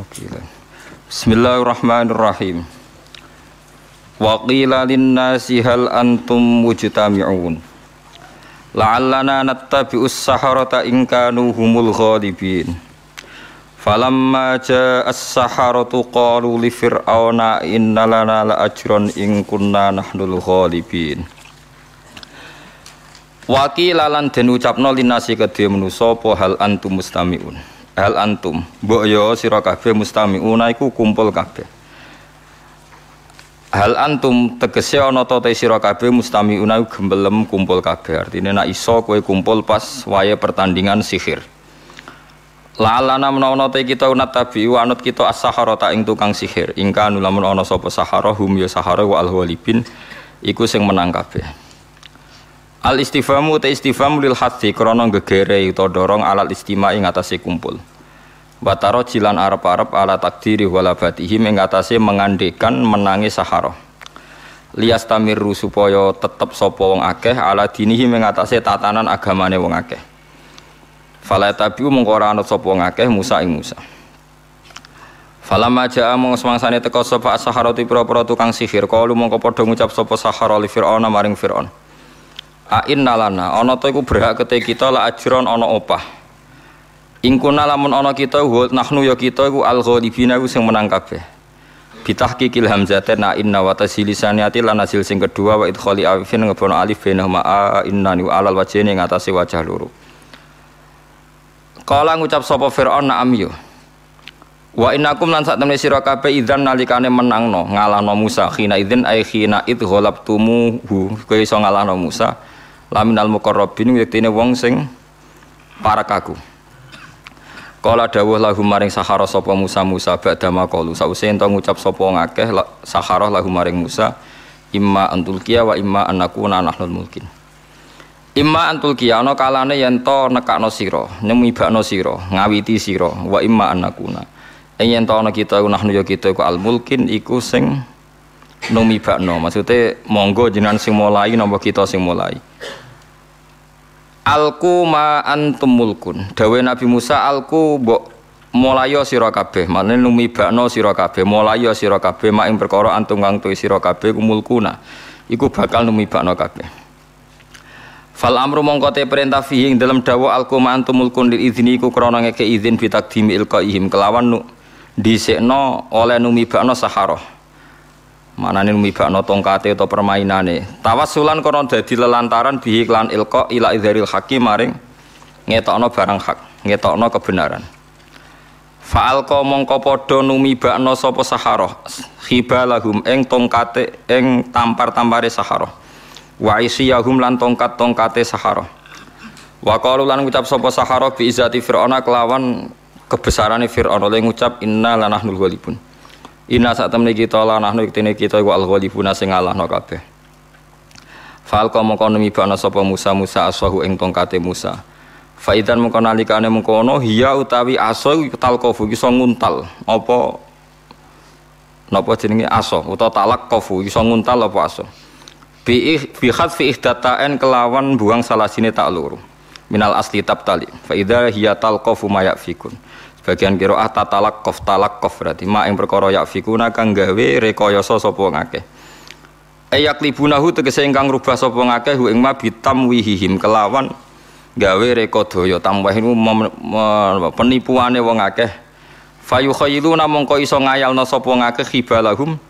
Wakilan. Bismillahirrahmanirrahim. Wa qila lin-nasi hal antum mujtami'un. La'allana nattabi'us saharata in kanu humul ghalibin. Falamma jaa as-saharatu qalu li fir'auna inna lana la ajran in kunna nahnul ghalibin. Wakil lan den ucapno linasi kedhe manusa hal antum mustamiun hal antum. Mbok yo sira kabeh mustamiuna iku kumpul kabeh. Hal antum tegese ana ta te sira kabeh mustamiuna gembelem kumpul kabeh. Artine nek iso kowe kumpul pas wayahe pertandingan sihir. La'alana menawa te kita unat tabi anut kita as-sahara ta ing tukang sihir. Ingka nulamun ana sapa sahara hum ya sahara wa al-walibin iku sing menang kabeh Al istifamu te istifamu lil hati krana gegere utawa dorong alat istima ing atase kumpul. Bataro jilan arep-arep ala takdiri wala batihim ing atase mengandekan menangi sahara. Lias tamiru supaya tetep sapa wong akeh ala dinihi ing tatanan agamane wong akeh. Fala tabiu mongko ora anut wong akeh Musa ing Musa. Falamma jaa mong semangsane teka sapa saharati pira-pira tukang sihir kalu mongko padha ngucap sapa sahara li fir'auna maring fir'aun. Ain nalana ana to iku berhak kete kita la ajron ana opah. Ingkuna lamun ana kita nahnu ya kita iku al ghalibina iku sing menang kabeh. Bitahqiqil hamzatin na inna wa tasilisaniyati lan hasil sing kedua wa idkhali alifin ngebono alif bainahuma a inna ni alal wajhine ngatasi wajah loro. Kala ngucap sapa Firaun na'am yo. Wa innakum lan sak temne sira kabeh idzan nalikane menangno ngalahno Musa khina idzin ai khina id ghalabtumuhu kowe iso ngalahno Musa laminal muqarrabin yektine wong sing para kaku Kala dawuh lahum maring sahara sapa Musa Musa ba'da maqalu sause ento ngucap sapa ngakeh sahara lahum maring Musa imma antul kia wa imma anakuna nahnul mulkin. Imma antul kia ana kalane yen to nekakno sira nyemibakno sira ngawiti sira wa imma anakuna yen to ana kita nahnu ya kita iku al mulkin iku sing numibakno maksudnya monggo jenengan sing mulai napa kita sing mulai Alku ma antum mulkun. Dawe Nabi Musa alku mbok mulaya sira kabeh. Maknane numibakno sira kabeh, mulaya sira kabeh mak ing perkara antum kang tuwi sira kabeh kumulkuna. Iku bakal numibakno kabeh. Fal amru mongko te perintah fihi ing dalam dawa alku ma antum mulkun lil idzini iku krana ngeke izin bi takdimi ilqaihim kelawan nu dhisikno oleh numibakno saharah. Manane mibakno tongkate atau permainane. Tawassulan kono dadi lelantaran bihi klan ila idzaril hakim maring ngetokno barang hak ngetokno kebenaran. Fa'alqa mongko padha numibakno sapa saharah? Khibalahum ing tongkate ing tampar-tampare saharah. Wa isiyahum lan tongkat-tongkate saharah. Wa qalu lan ngucap sapa bi izati fir'auna kelawan kebesarane fir'auna. Le ngucap inna lanahnul ghalibun Inna saat temen kita lah nahnu iktine kita iku al ghalibuna sing ngalahno kabeh. Fal kau mongko bana sapa Musa Musa aswahu ing tongkate Musa. Faidan mongko nalikane mengkono hiya utawi aso talqafu iso nguntal apa napa jenenge aso utawa talak qafu iso nguntal apa aso. Bi bi fi ihdatain kelawan buang salah sini tak luru. Minal asli tabtali. Fa idza hiya talqafu ma yakfikun. Bagian kira ah tatalak kof talak kof berarti mak yang perkara yak fikuna kang gawe rekayasa sapa ngakeh. Ayak libunahu tegese ingkang rubah sapa ngakeh hu ing ma bitam wihihim kelawan gawe reka daya tambah iku penipuane wong akeh. Fayu khayyiluna mongko iso ngayalna sapa ngakeh khibalahum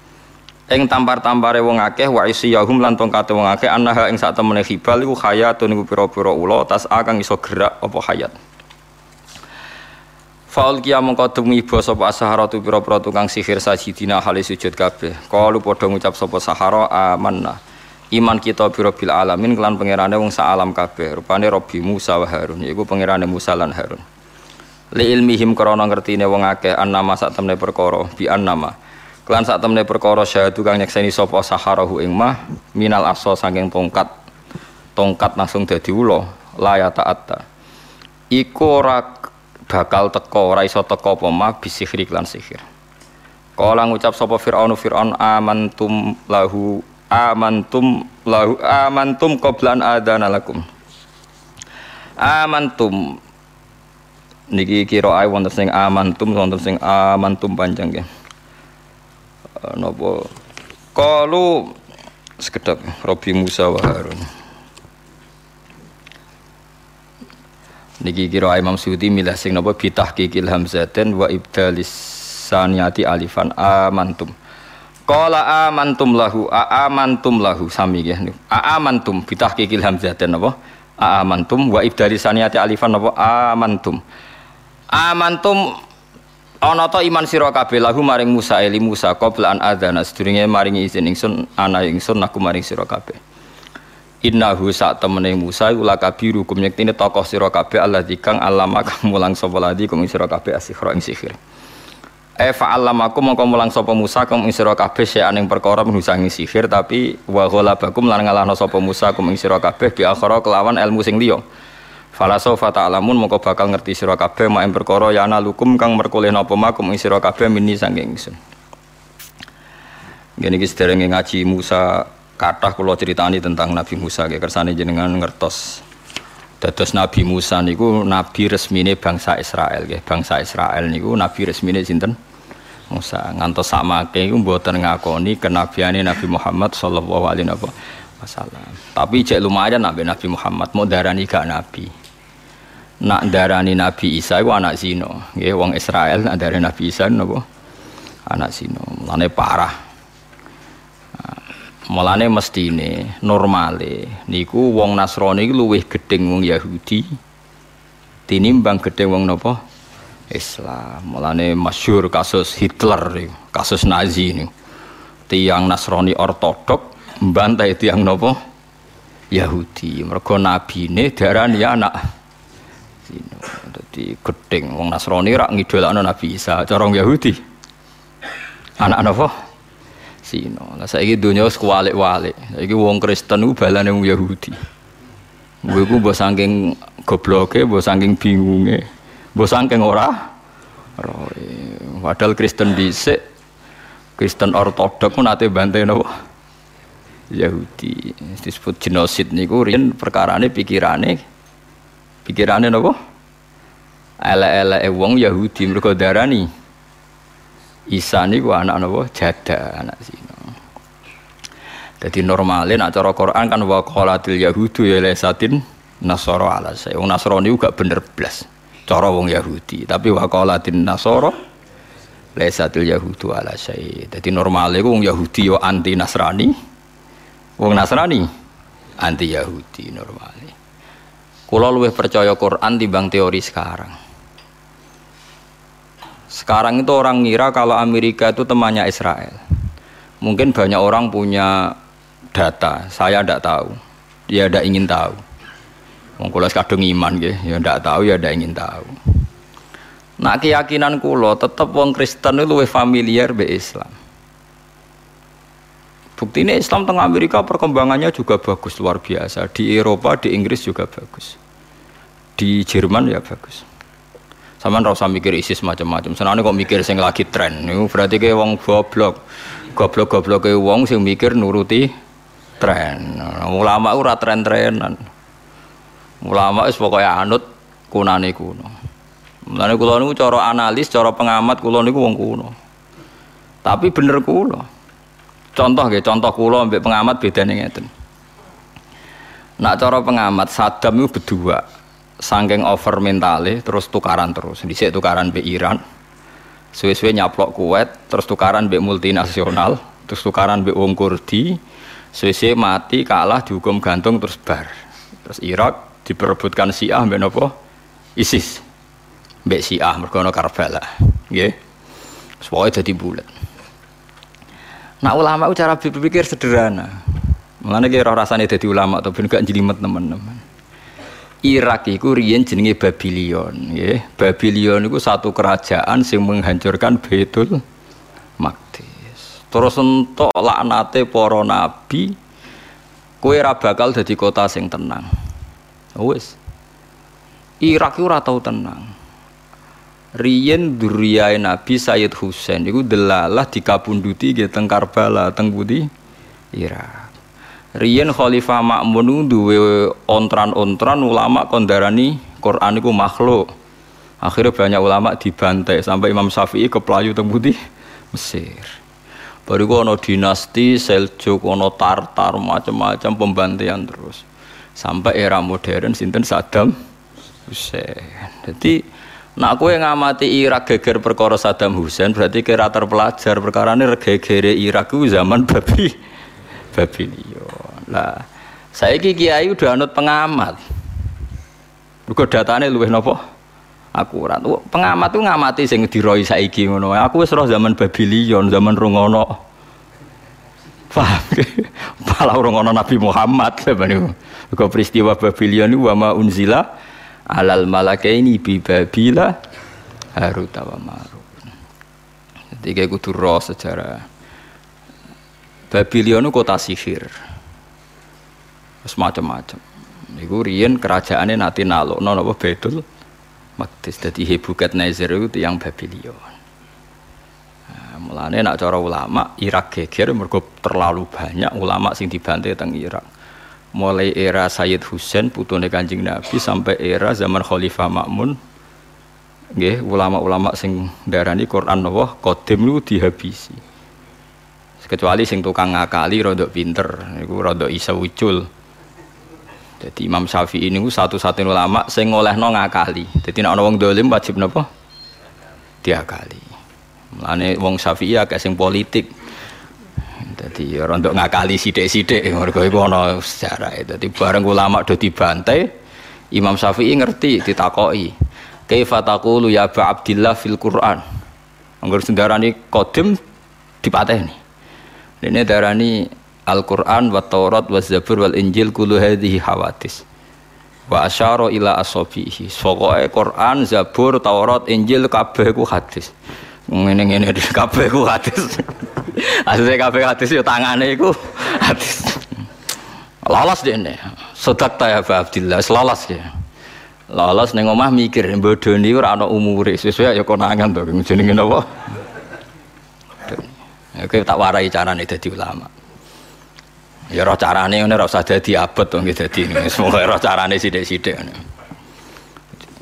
ing tampar-tampare wong akeh wa isiyahum lan tongkate wong akeh annaha ing sak temene khibal iku hayatun iku pira-pira ula tas akang iso gerak apa hayat. Faul kia mongko demi ibu sapa tu pira-pira tukang sihir sajidina hale sujud kabeh. Kalu padha ngucap sapa sahara amanna. Iman kita biro bil alamin kelan pangerane wong sak alam kabeh. Rupane Rabbi Musa wa Harun yaiku pangerane Musa lan Harun. Li ilmihim krana ngertine wong akeh annama sak temne perkara bi annama. Kelan sak temne perkara syahadu kang nyekseni sapa saharahu ing mah minal aso saking tongkat. Tongkat langsung dadi ula la ta'atta. Iku ora bakal teko ora iso teko apa ma bisihri lan sihir. Kala ngucap sapa Firaun Firaun amantum lahu amantum lahu amantum qablan adana lakum. Amantum niki kira ae wonten sing amantum wonten sing amantum panjang. Uh, napa kalu sekedap Robi Musa wa Harun. Niki kira Imam Suyuti milah sing napa bitah kikil hamzaten wa ibdalis saniyati alifan amantum. Qala amantum lahu a amantum lahu sami nggih. A amantum bitah kikil hamzaten napa? A amantum wa ibdalis saniyati alifan napa amantum amantum ana ta iman sira kabeh lahu maring Musa eli Musa qabla an adzana sedurunge maringi izin ingsun ana ingsun aku maring sira kabeh Innahu sak temene Musa iku lakabiru kum nyektine tokoh sira kabeh Allah kang alama kang mulang sapa ladi kum sira kabeh asikhra ing sihir E fa'allamakum mongko mulang sapa Musa kum sira kabeh ing perkara menusangi sihir tapi wa ghalabakum lan ngalahno sapa Musa kum sira kabeh bi akhara kelawan ilmu sing liya Falaso fata alamun moko bakal ngerti sira kabeh mak perkara yana lukum kang merkoleh napa makum sira kabeh mini saking ingsun. Gini iki sederenge ngaji Musa kathah kula critani tentang Nabi Musa nggih kersane jenengan ngertos. Dados Nabi Musa niku nabi resmine bangsa Israel nggih. Bangsa Israel niku nabi resmine sinten? Musa ngantos samake iku mboten ngakoni kenabiane Nabi Muhammad sallallahu alaihi wasallam. Tapi cek lumayan nabi Nabi Muhammad mau darani gak nabi nak darani Nabi Isa itu anak zino ya wong Israel nak darani Nabi Isa napa anak zino mulane parah mulane mestine normale. Niku wong Nasrani iku luwih gedeng wong Yahudi. Tinimbang gedeng wong napa? Islam. Mulane masyhur kasus Hitler kasus Nazi ini. Tiang Nasrani ortodok bantai tiang nopo Yahudi. Mergo nabine darani anak. Jadi gedeng wong Nasrani rak ngidolakno Nabi Isa, cara Yahudi. Anak napa? Sino. Lah saiki donya wis kuwalik-walik. Saiki wong Kristen ku balane wong Yahudi. Gue ku mbok saking gobloke, mbok saking bingunge, mbok saking ora roe. Padahal Kristen dhisik Kristen ortodok ku nate bantai napa? Yahudi disebut genosid niku riyen perkarane pikirane Pikirane napa? Elek-eleke wong Yahudi mergo darani Isa niku anak napa? Jada, anak Zina. Jadi normalnya nak cara Quran kan wa qalatil yahudu ya lesatin nasara ala saya. Wong Nasrani juga bener blas. Cara wong Yahudi, tapi wa qalatin nasara lesatil yahudu ala saya. Jadi normalnya wong Yahudi yo anti Nasrani. Wong Nasrani anti Yahudi normalnya. Kulo luwih percaya Quran dibang teori sekarang. Sekarang itu orang ngira kalau Amerika itu temannya Israel. Mungkin banyak orang punya data, saya tidak tahu. Ya tidak ingin tahu. Wong kula kadung iman nggih, ya tidak tahu ya tidak ingin tahu. Nah keyakinan kulo tetap wong Kristen itu lebih familiar be Islam. Bukti ini Islam tengah Amerika perkembangannya juga bagus luar biasa. Di Eropa, di Inggris juga bagus. Di Jerman ya bagus. Sama rasa mikir ISIS macam-macam. Senane kok mikir sing lagi tren. Itu berarti kayak wong goblok. Goblok-goblok kayak wong sing mikir nuruti tren. Ulama ora tren-trenan. Ulama wis pokoknya anut kunane kuno. Mulane kula niku cara analis, cara pengamat kula niku wong kuno. Tapi bener kula. Contoh ya, contoh kulo ambek pengamat bedane ngeten. Nak cara pengamat Saddam itu berdua, sangking over mentale terus tukaran terus. Dhisik tukaran be Iran. Suwe-suwe nyaplok Kuwait, terus tukaran be multinasional, terus tukaran be wong Kurdi. Suwe-suwe mati kalah dihukum gantung terus bar. Terus Irak diperebutkan Syiah mbek napa? ISIS. Mbek Syiah mergo Karbala. Nggih. Semuanya jadi bulat. Nah ulama itu cara berpikir sederhana. Mengenai kira rasanya jadi ulama atau gak jelimet teman-teman. Irak itu riyen jenenge Babylon, ya. Babylon itu satu kerajaan yang menghancurkan Baitul Maqdis. Terus untuk laknate para nabi, kue ora bakal kota sing tenang. Wes. Irak itu ora tau tenang. Riyen duriyai Nabi Sayyid Husain itu delalah dikabunduti gitu teng Karbala teng Budi Irak. Riyen Khalifah Makmun duwe ontran-ontran ulama kondarani Quran iku makhluk. Akhirnya banyak ulama dibantai sampai Imam Syafi'i ke Pelayu Putih Mesir. Baru ono dinasti Seljuk, ono Tartar, macam-macam pembantaian terus. Sampai era modern sinten Saddam Hussein. Jadi nak yang ngamati Irak geger perkara Saddam Hussein berarti kira terpelajar perkara ini gegere Irak itu zaman babi Babylon. Lah saya kiai udah anut pengamat. Mergo datane luwih napa? akurat. Pengamat tuh ngamati sing diroi saiki ngono. Aku wis roh zaman Babylon, zaman rungono. Paham? Malah rungono Nabi Muhammad niku. Kok peristiwa Babylon wa ma unzila alal malakaini bi Babila Harut wa Marut. Jadi kudu roh sejarah. Babylon kota sihir. Semacam-macam. Iku riyen kerajaannya nanti nalo, nono apa bedul Maktis dadi Hebukat Nazir itu yang Babylon. Nah, mulane nak cara ulama Irak geger mergo terlalu banyak ulama sing dibantai teng Irak. Mulai era Sayyid Husain putune Kanjeng Nabi sampai era zaman Khalifah Makmun nggih ulama-ulama sing darani Quran Allah qadim lu dihabisi. Kecuali sing tukang ngakali rodok pinter niku rodok isa ucul. Jadi Imam Syafi'i ini satu-satunya ulama sing ngolehno ngakali. Jadi nek ana wong dolim wajib napa? Diakali. Mulane wong Syafi'i agak sing politik. Jadi ya untuk ngakali sithik-sithik mergo iku ana sejarah. Dadi bareng ulama do dibantai, Imam Syafi'i ngerti ditakoki. Kaifa taqulu ya Abdillah fil Quran? Angger sendarani qadim dipateni. Ini darani Al-Quran wa Taurat wa Zabur wal Injil kulu hadhihi hawadis wa asyara ila asobihi pokoknya Quran, Zabur, Taurat, Injil kabeh ku hadis ngene-ngene kabeh ku hadis. Asline kabeh hadis yo tangane iku hadis. Lolos ini. Sodak ya Pak Abdillah? Lolos ya. Lolos ning omah mikir bodoni ora ana umure. Sesuai ya konangan to. Jenenge napa Oke tak warai carane dadi ulama. Ya roh carane ngene ora usah dadi to nggih dadi semoga roh carane sithik-sithik ngene.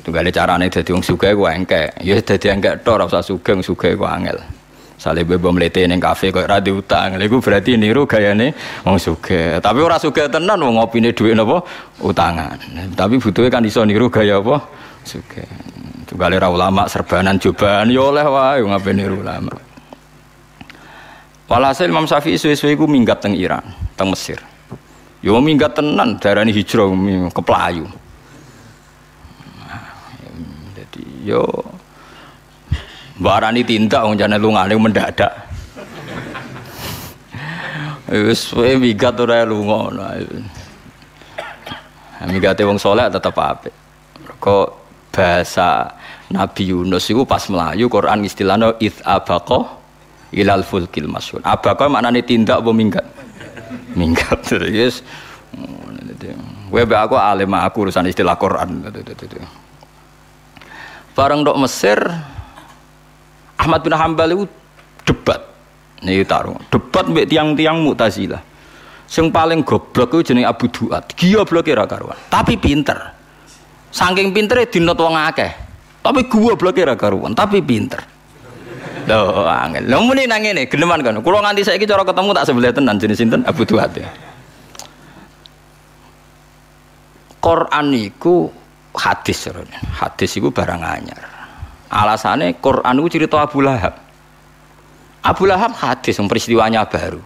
Tunggale carane dadi wong sugih ku engkek. Ya dadi engkek tok ora usah sugih sugih ku angel. Sale bebo mlete ning kafe kok ora diutang. Lha berarti niru gayane wong sugih. Tapi ora sugih tenan wong ngopine dhuwit napa utangan. Tapi butuhe kan iso niru gaya apa sugih. Tunggale ra ulama serbanan cobaan ya oleh wae ngapain niru ulama. Walhasil Imam Syafi'i suwe-suwe iku minggat teng Iran, teng Mesir. Yo minggat tenan darani hijrah ke Pelayu. Jadi yo barani tindak wong jane lungane mendadak. Wis suwe minggat ora lunga. Mingate wong soleh tetep apik. Kok bahasa Nabi Yunus itu pas Melayu Quran istilahnya id abaqa ilal fulkil masyhur. Abaka maknane tindak apa minggat? Minggat. Yes. Be aku alim aku urusan istilah Quran. Bareng dok Mesir Ahmad bin Hambal itu debat. Nih taruh debat mbek tiang-tiang Mu'tazilah. Sing paling goblok itu jenenge Abu Duat. Gila blok ra karuan. Tapi pinter. Saking pintere dinot wong akeh. Tapi gua blok ra karuan, tapi pinter. Loh, angel. Lho muni nang ngene, geneman kan. Kula nganti saiki cara ketemu tak sebelah tenan jenis sinten Abu Duhat ya. Quran iku hadis Hadis iku barang anyar. Alasannya Quran itu cerita Abu Lahab. Abu Lahab hadis yang peristiwanya baru.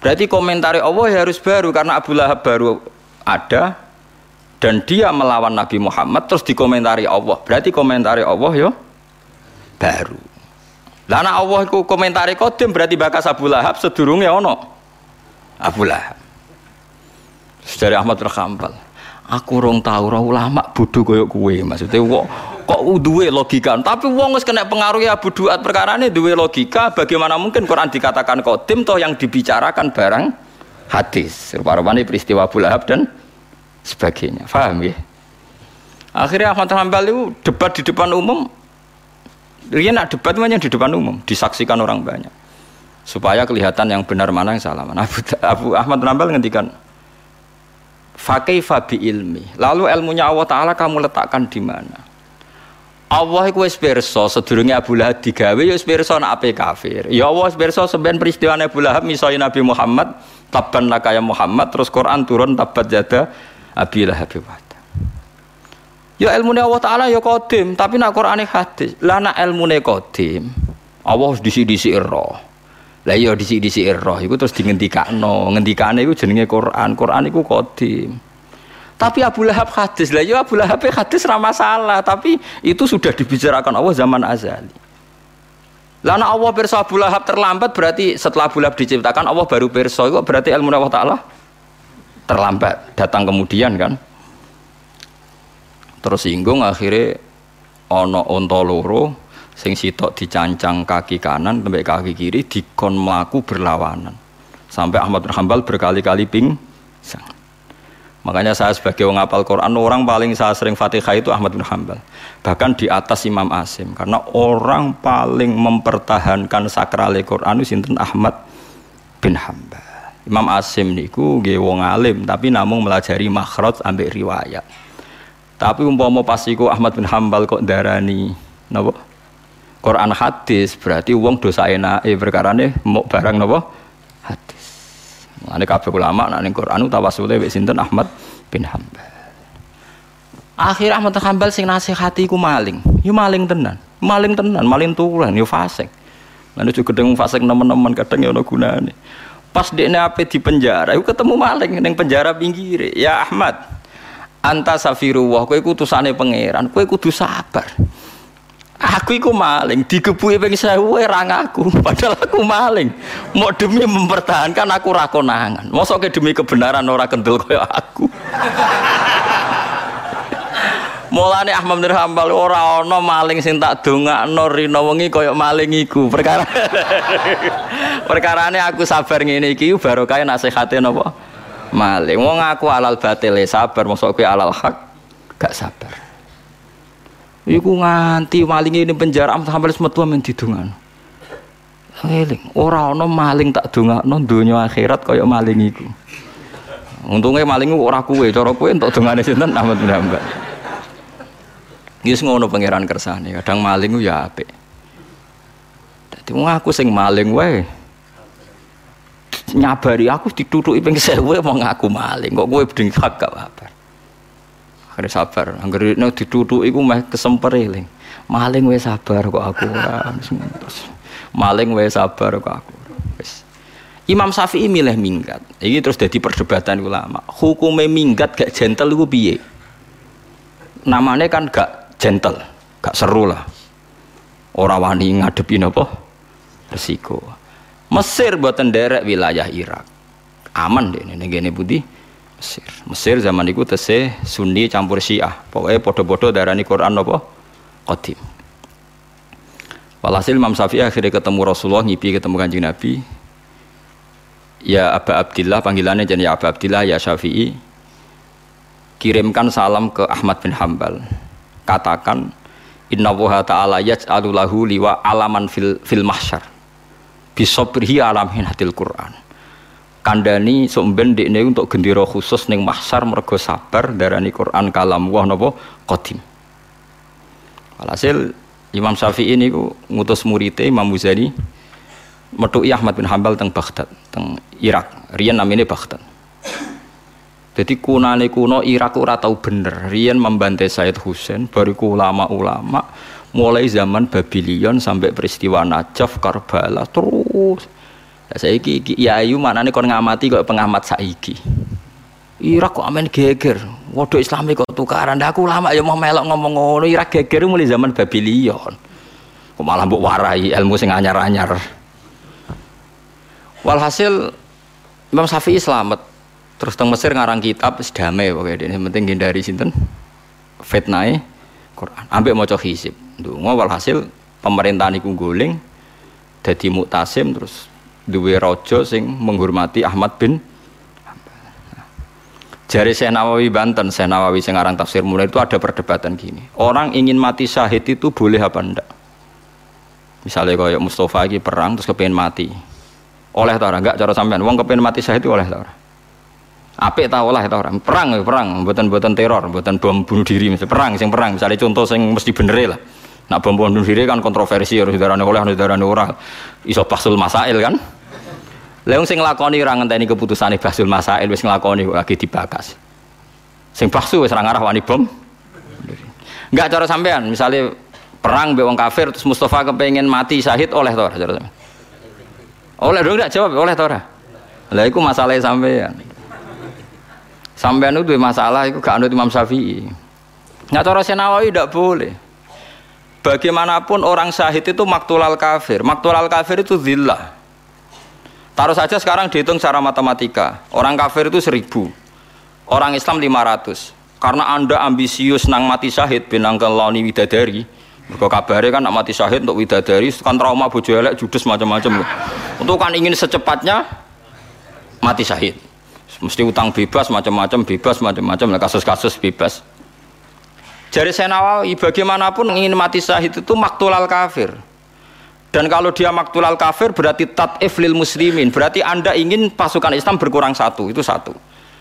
Berarti komentar Allah ya harus baru karena Abu Lahab baru ada dan dia melawan Nabi Muhammad terus dikomentari Allah. Berarti komentari Allah ya baru. Lah Allah iku komentari kodim berarti bakas Abu Lahab sedurunge ono. Abu Lahab. Dari Ahmad bin Aku rong tahu ora ulama bodho koyo kowe maksudnya kok kok duwe logika? Tapi wong wis kena pengaruh Abu Duat perkara ini duwe logika bagaimana mungkin Quran dikatakan kodim toh yang dibicarakan barang hadis? Rupa-rupanya peristiwa Abu Lahab dan sebagainya. Paham ya akhirnya Ahmad bin itu debat di depan umum dia nak debat hanya di depan umum, disaksikan orang banyak. Supaya kelihatan yang benar mana yang salah mana. Abu, Abu Ahmad Rambal ngendikan, Fakih fabi ilmi. Lalu ilmunya Allah Ta'ala kamu letakkan di mana? Allah iku wis pirsa sedurunge Abu Lahab digawe ya wis pirsa nek ape kafir. Ya Allah wis pirsa peristiwa Abu Lahab misalnya Nabi Muhammad tabban laka ya Muhammad terus Quran turun tabat jada Abi Lahab Ya ilmu Allah Ta'ala ya kodim, tapi nak Quran hadis. Lah nak ilmu kodim, Allah disi-disi roh. Lah iya disi-disi roh, itu terus dingendikakno. Ngendikane itu jenenge Quran, Quran itu kodim. Tapi Abu Lahab hadis lah, ya Abu Lahab hadis ramah salah, tapi itu sudah dibicarakan Allah zaman azali. Lana Allah perso Abu Lahab terlambat berarti setelah Abu Lahab diciptakan Allah baru perso itu berarti ilmu Allah Taala terlambat datang kemudian kan. Terus singgung akhirnya ono onto loro sing sitok dicancang kaki kanan sampai kaki kiri dikon melaku berlawanan sampai Ahmad bin Hambal berkali-kali pingsan. Makanya saya sebagai orang apal Quran, orang paling saya sering Fatihah itu Ahmad bin Hambal. Bahkan di atas Imam Asim. Karena orang paling mempertahankan sakral Quran itu sinten Ahmad bin Hambal. Imam Asim niku nggih wong alim tapi namun melajari makhraj ambek riwayat. Tapi umpama pas iku Ahmad bin Hambal kok darani napa? Quran hadis berarti wong dosa enake perkarane mau barang napa? Hadis. Ane kabeh ulama nak ning Quran tawasule wek sinten Ahmad bin Hambal. Akhir Ahmad bin Hambal sing nasihati ku maling. Yo maling tenan. Maling tenan, maling tulen yo fasik. Lan juga gedeng fasik nemen-nemen kadang yo ono gunane. Pas dekne ape di penjara, iku ketemu maling ning penjara pinggir. Ya Ahmad, anta safirullah, kowe utusane pangeran, kowe kudu sabar. Aku iku maling, digebuki ping 1000 ora ngaku, padahal aku maling. Mau demi mempertahankan aku ra konangan. Mosok demi kebenaran ora kendel kaya aku. Mulane Ahmad bin Hambal ora ana maling sing tak dongakno rina wengi kaya maling iku. Perkara Perkarane aku sabar ngene iki barokah nasihate napa? Maling. Wong aku alal batil sabar, mosok kowe alal hak gak sabar. Iku nganti maling ini penjara sampai semetu men didungan. Eling, ora ana maling tak dongakno donya akhirat kaya maling iku. Untungnya maling ora kuwe, cara kuwe entuk dongane sinten Ahmad bin Hambal. Wis ngono pangeran kersane, kadang maling ya apik. Dadi wong aku sing maling wae. Nyabari aku ditutuki ping 1000 mau ngaku maling, kok bedeng hak gak apa akhirnya sabar. Angger nek dituthuk iku meh kesemper eling maling wae sabar kok aku maling wae sabar kok aku Imam Syafi'i milih minggat. Ini terus jadi perdebatan ulama. Hukumnya minggat gak gentle iku piye? Namanya kan gak gentle gak seru lah. Orang wani ngadepi apa? Resiko Mesir buatan derek wilayah Irak aman deh ini gini putih Mesir. Mesir zaman itu tese Sunni campur Syiah. Pokoknya podo-podo darani Quran apa? Qadim. Walhasil Imam Syafi'i akhirnya ketemu Rasulullah, ngipi ketemu Kanjeng Nabi. Ya Aba Abdillah, panggilannya jadi ya Aba Abdillah, ya Syafi'i. Kirimkan salam ke Ahmad bin Hambal. Katakan, Inna wuha ta'ala yaj'alu lahu liwa alaman fil, fil mahsyar. Bisobrihi alamin hadil Qur'an kandani somben ini untuk gendera khusus neng mahsar mergo sabar darani Quran kalam wah napa qadim. Alhasil Imam Syafi'i ini ngutus muridé Imam Muzani metu Ahmad bin Hambal teng Baghdad, teng Irak. Rian namanya Baghdad. Jadi kunane kuno Irak ora tau bener. Rian membantai Said Husain, bariku ulama-ulama mulai zaman Babylon sampai peristiwa Najaf, Karbala terus saya iki ya ayu mana nih kon ngamati kok pengamat saiki. Irak kok amen geger. Waduh Islami kok tukaran. Dah aku lama ya mau melok ngomong ngono. Irak geger mulai zaman Babylon. Kok malah mbok warai ilmu sing anyar-anyar. Walhasil Imam Syafi'i selamat. Terus teng Mesir ngarang kitab sedamai pokoknya ini penting hindari sinten fitnah Quran. Ambek maca hisib. Ndonga walhasil pemerintahan iku guling dadi muktasim terus duwe rojo sing menghormati Ahmad bin Jari Syekh Nawawi Banten, Syekh Nawawi sing aran tafsir mulai itu ada perdebatan gini. Orang ingin mati syahid itu boleh apa enggak? Misalnya kayak Mustafa lagi perang terus kepengen mati. Oleh ta enggak cara sampean wong kepengen mati syahid itu oleh ta ora? Apik ta oleh ta ora? Perang ya perang, mboten-mboten teror, mboten bom bunuh diri, mesti perang sing perang. Misalnya contoh sing mesti bener lah. Nak bom bunuh diri kan kontroversi harus darane oleh harus darane ora. Iso pasul masail kan. Leung sing nglakoni ora ngenteni keputusane basul masail wis nglakoni lagi dibakas. Sing baksu wis ora ngarah wani bom. Enggak cara sampean, misalnya perang be wong kafir terus Mustafa kepengen mati syahid oleh to cara sampean. Oleh dong enggak jawab oleh to ora? Lah iku masalah sampean. Sampean itu masalah itu gak anut Imam Syafi'i. Nggak cara Senawawi tidak boleh. Bagaimanapun orang syahid itu maktulal kafir. Maktulal kafir itu zillah. Taruh saja sekarang dihitung secara matematika. Orang kafir itu seribu. Orang Islam lima ratus. Karena anda ambisius nang mati syahid binang keloni widadari. Mereka kabarnya kan nak mati syahid untuk widadari kan trauma bojo elek judes macam-macam. Untuk kan ingin secepatnya mati syahid mesti utang bebas macam-macam bebas macam-macam kasus-kasus bebas jadi saya Nawawi bagaimanapun ingin mati syahid itu maktulal kafir. Dan kalau dia maktulal kafir berarti tat'if lil muslimin. Berarti anda ingin pasukan Islam berkurang satu itu satu.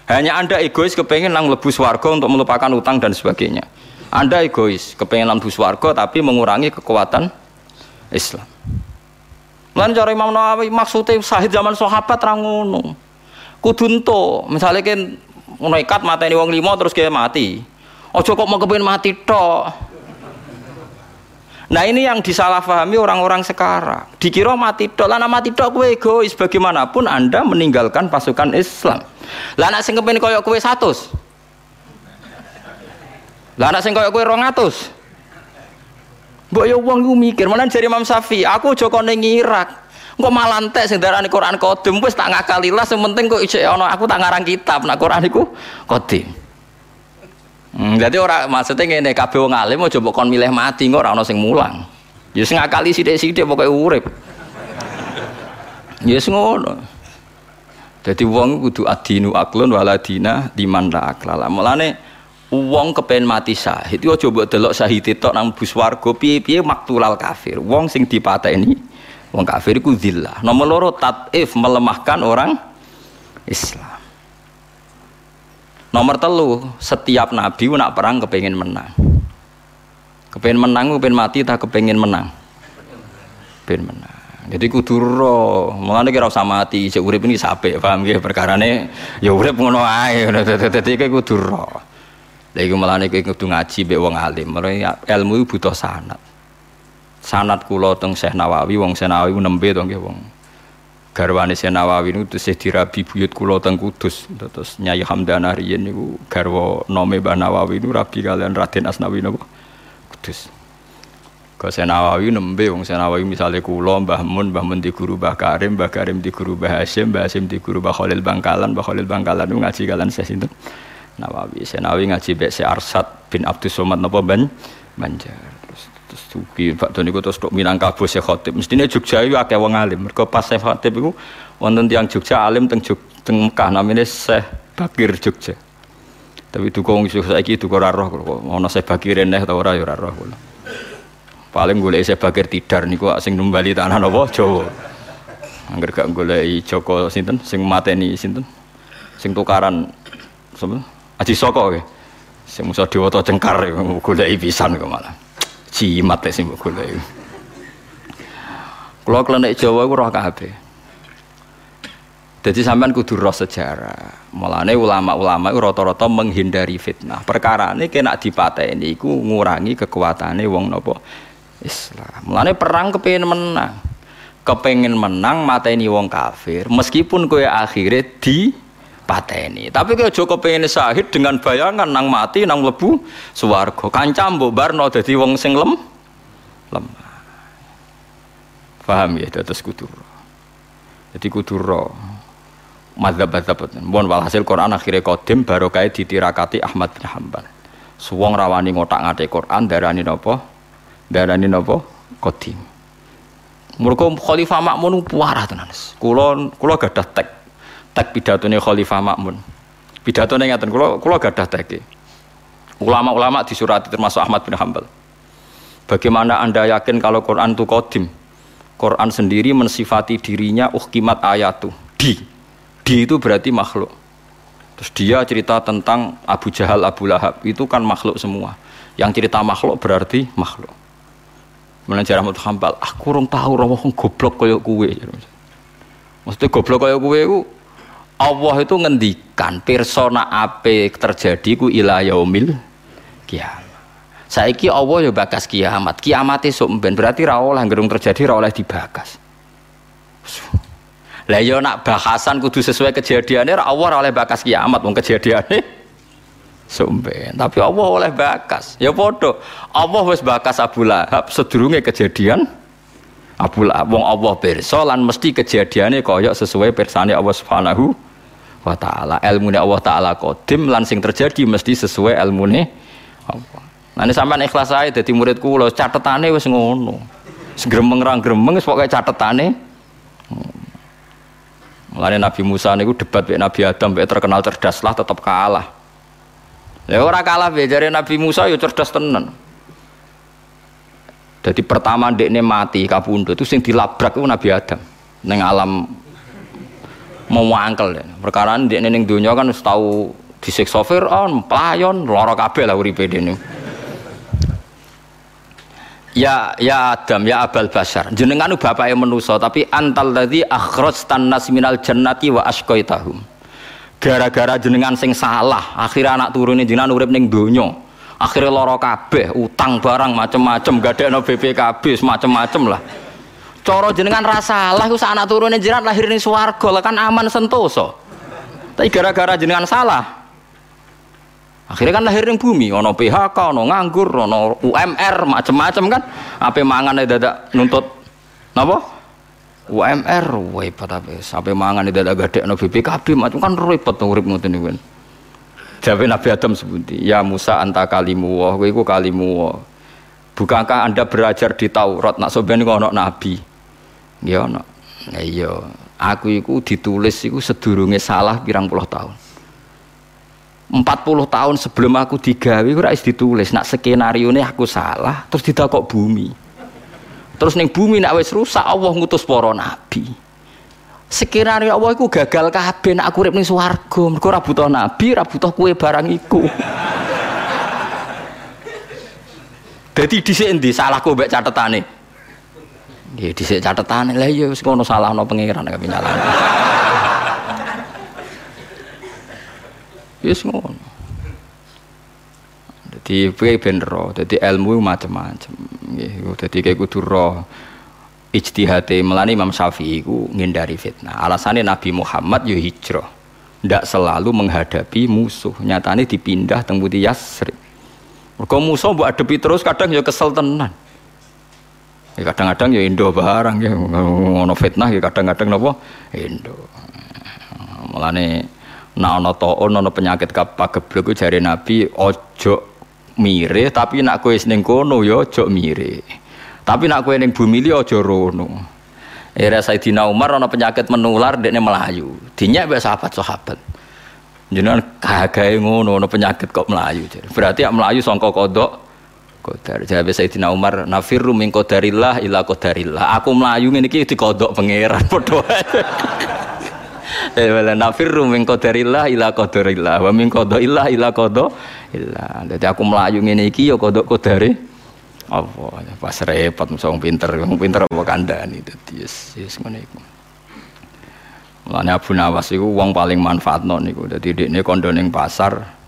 Hanya anda egois kepengen nang lebus warga untuk melupakan utang dan sebagainya. Anda egois kepengen lebus warga tapi mengurangi kekuatan Islam. Lan cara Imam Nawawi maksudnya sahid zaman sahabat rangono kudunto misalnya kan nekat ini wong limo terus kayak mati ojo kok mau kepengen mati tok Nah ini yang disalahpahami orang-orang sekarang. Dikira mati tok, lah mati tok kue egois. Bagaimanapun anda meninggalkan pasukan Islam. Lah anak sing kepen koyok kue satu. Lah anak sing koyok kue rongatus. Mbok yo wong mikir, mana jadi Imam Syafi'i, aku joko ning Irak. Kok malah entek sing darani Quran Qadim wis tak ngakalilah sing penting kok isih ana aku tak ngarang kitab nak Quran iku Qadim. Hmm, jadi orang maksudnya ngene kabeh wong alim aja mbok kon milih mati kok ora ana mulang. Ya sing ngakali sithik-sithik pokoke urip. Ya ngono. Jadi wong kudu adinu aklun waladina diman la aklala. Mulane wong kepen mati syahid yo coba delok syahid tok nang bus warga piye-piye maktulal kafir. Wong sing dipateni Wong kafir itu zillah. Nomor loro tatif melemahkan orang Islam. Nomor telu, setiap nabi nak perang kepengen menang. Kepengen menang, kepengen mati, tak kepengen menang. Kepengen menang. Jadi kudu ro, mulane kira usah mati, cek urip ini sampai paham ya perkarane ya urip ngono ae, dadi kudu ro. Lha iku mulane kudu ngaji mbek wong alim, ilmu butuh sanad sanat kula teng Syekh Nawawi wong Syekh Nawawi nembe to wong garwane Syekh Nawawi niku tesih dirabi buyut kula teng Kudus. Terus Nyai Hamdanah riyen niku garwa nome Mbah Nawawi niku rabi kalian Raden Asnawi napa? Kudus. Kau Syekh Nawawi nembe wong Syekh Nawawi misale kula Mbah Mun Mbah Mun di guru Mbah Karim Mbah Karim di guru Mbah Hasyim Mbah Hasyim di guru Mbah Khalil Bangkalan Mbah Khalil Bangkalan niku ngaji kalian Syekh sinten? Nawawi. Syekh Nawawi ngaji Mbek Syekh Arsad bin Abdus Somad napa? Ban Banjar suki Pak Doni terus tok Minangkabau Syekh Khotib mestinya Jogja itu akeh wong alim. Mereka pas Syekh Khotib itu wonten tiang Jogja alim teng Jog, teng Mekah namanya Syekh Bakir Jogja. Tapi duka wong saiki duka ora roh kok. Ana Syekh Bakir neh ta ora ya roh paling golek Syekh Bakir Tidar niku sing numbali tanah napa Jawa. Angger gak golek Joko sinten? Sing mateni sinten? Sing tukaran sapa? Aji Soko ke sing musa Dewata Cengkar golek pisan kok jimat sing mbok golek. Kula klenek Jawa iku roh kabeh. Jadi sampean kudu roh sejarah. Mulane ulama-ulama itu rata-rata menghindari fitnah. Perkara ini kena dipateni iku ngurangi kekuatane wong nopo Islam. Mulane perang kepengin menang. Kepengin menang mateni wong kafir meskipun kowe akhirnya di pateni. Tapi kalau Joko pengen sahid dengan bayangan nang mati nang lebu swarga. Kancam mbok barno dadi wong sing lem lemah. Paham ya terus kudu. Jadi kudu ro. Madzhab-madzhab Bon walhasil Quran akhirnya kodim kayak ditirakati Ahmad bin Hambal. Suwong rawani ngotak ngate Quran darani nopo? Darani nopo? Kodim. Mereka Khalifah Makmun puara tenan. Kulo kulo gadah tek tek pidatone Khalifah Makmun. Pidatone ngaten kula kula gadah teke. Ulama-ulama disurati termasuk Ahmad bin Hambal. Bagaimana Anda yakin kalau Quran itu kodim? Quran sendiri mensifati dirinya uhkimat ayatu. Di. Di itu berarti makhluk. Terus dia cerita tentang Abu Jahal, Abu Lahab. Itu kan makhluk semua. Yang cerita makhluk berarti makhluk. Jarah Ahmad Hambal, aku kurang tahu roh wong goblok kaya kowe. Maksudnya goblok kaya kowe iku Allah itu ngendikan persona ape terjadi ku ila yaumil kiamat. Saiki Allah ya bakas kiamat. Kiamat esuk mben berarti ra oleh gerung terjadi ra oleh dibakas. Lah ya nak bahasan kudu sesuai kejadiannya ra Allah oleh bakas kiamat wong kejadiannya sumben. Tapi Allah oleh bakas. Ya padha. Allah wis bakas Abu Lahab sedurunge kejadian Abu Lahab wong Allah pirsa lan mesti kejadiannya kaya sesuai persane Allah Subhanahu wa taala. Ilmune Allah taala kodim lan sing terjadi mesti sesuai ilmune Allah. Nah sampean ikhlas ae dadi murid kula, catetane wis ngono. Gremeng ra gremeng wis pokoke catetane. Mulane Nabi Musa niku debat mek Nabi Adam mek terkenal cerdas lah tetap kalah. Ya ora kalah jare Nabi Musa ya cerdas tenan. Jadi pertama dekne mati kapundhut itu sing dilabrak itu Nabi Adam neng alam mau angkel ya. Perkara dia neng dunia kan harus tahu disiksa Fir'aun, pelayon, loro kabeh lah uripe dene. Ya ya Adam ya Abal Basar. Jenengan bapake manusa tapi antal tadi akhrajtan nas minal jannati wa asqaitahum. Gara-gara jenengan sing salah, akhirnya anak turune jenengan urip ning donya. Akhirnya loro kabeh, utang barang macem-macem, gadekno BPKB macem-macem lah. Coro jenengan rasa lah usah anak turunnya jiran lahir ning swarga lah kan aman sentoso. Tapi gara-gara jenengan salah. Akhirnya kan lahir bumi, ono PHK, ono nganggur, ono UMR, macam-macam kan. Apa mangan dadak nuntut napa? UMR, repot apa? Sampai mangan dadak gadek no BPKB, macam kan repot urip ngoten niku. Jabe Nabi Adam sebuti, ya Musa anta kalimu wa, kowe kalimu wa. Bukankah Anda belajar di Taurat nak soben ono nabi? Ya ono. Iya, aku iku ditulis iku sedurunge salah pirang puluh tahun. 40 tahun sebelum aku digawe ora is ditulis nak skenario ini aku salah terus ditakok bumi terus ning bumi nak wis rusak Allah ngutus para nabi skenario Allah iku gagal kabeh nak aku urip ning swarga mergo ora butuh nabi ora butuh kue barang iku Jadi dhisik endi salahku mbek catetane? Nggih dhisik catetane. Lah iya wis ngono salahno pangeran kok nyalahno. Wis ngono. Dadi kowe ben ro, dadi ilmu macam-macam. Nggih, dadi kowe kudu ro melani Imam Syafi'i iku ngindari fitnah. Alasannya Nabi Muhammad yo hijrah. Ndak selalu menghadapi musuh. Nyatane dipindah teng Yasrib. Mergo musuh mbok adepi terus kadang ya kesel tenan. Ya kadang-kadang ya Indo barang ya ngono fitnah ya kadang-kadang napa Indo. Mulane nek ana taun penyakit pageblek ku jare Nabi ojo mire tapi nak kowe ning kono ya ojo mire. Tapi nak kowe ning bumi li aja rono. Era Sayyidina Umar ana penyakit menular dekne melayu. Dinyak mbek sahabat-sahabat. Jenengan kagae ngono, ono penyakit kok melayu. Berarti ya melayu sangka kodok kodar. Jadi Sayyidina Umar nafirru min qadarillah ila qadarillah. Aku melayu ngene iki dikodok pangeran padha Eh wala nafirru min qadarillah ila qadarillah wa min qadaillah ila qadaillah. Dadi aku melayu ngene iki ya kodok kodare apa pas repot wong pinter wong pinter apa kandhani dadi yes yes ngene iku. Mulane Abu Nawas itu uang paling manfaat non niku. Dadi dekne kondo ning pasar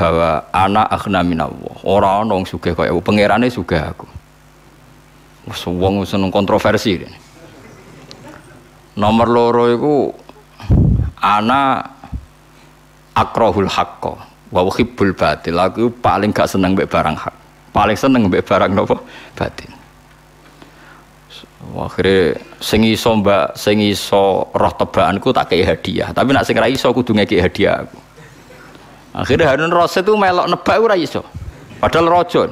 bahwa anak akhna minallah. Ora ana wong sugih kaya aku, pangerane sugih aku. Wong seneng kontroversi. Dene. Nomor loro iku anak akrahul haqqo wa uhibbul batil. Aku paling gak seneng mbek barang hak. Paling seneng mbek barang nopo? Batin akhirnya sing iso mbak sing iso roh tebakanku tak kayak hadiah tapi nak sing ra iso kudu ngeki hadiah aku akhirnya Harun Rasid itu melok nebak ora iso. Padahal rojo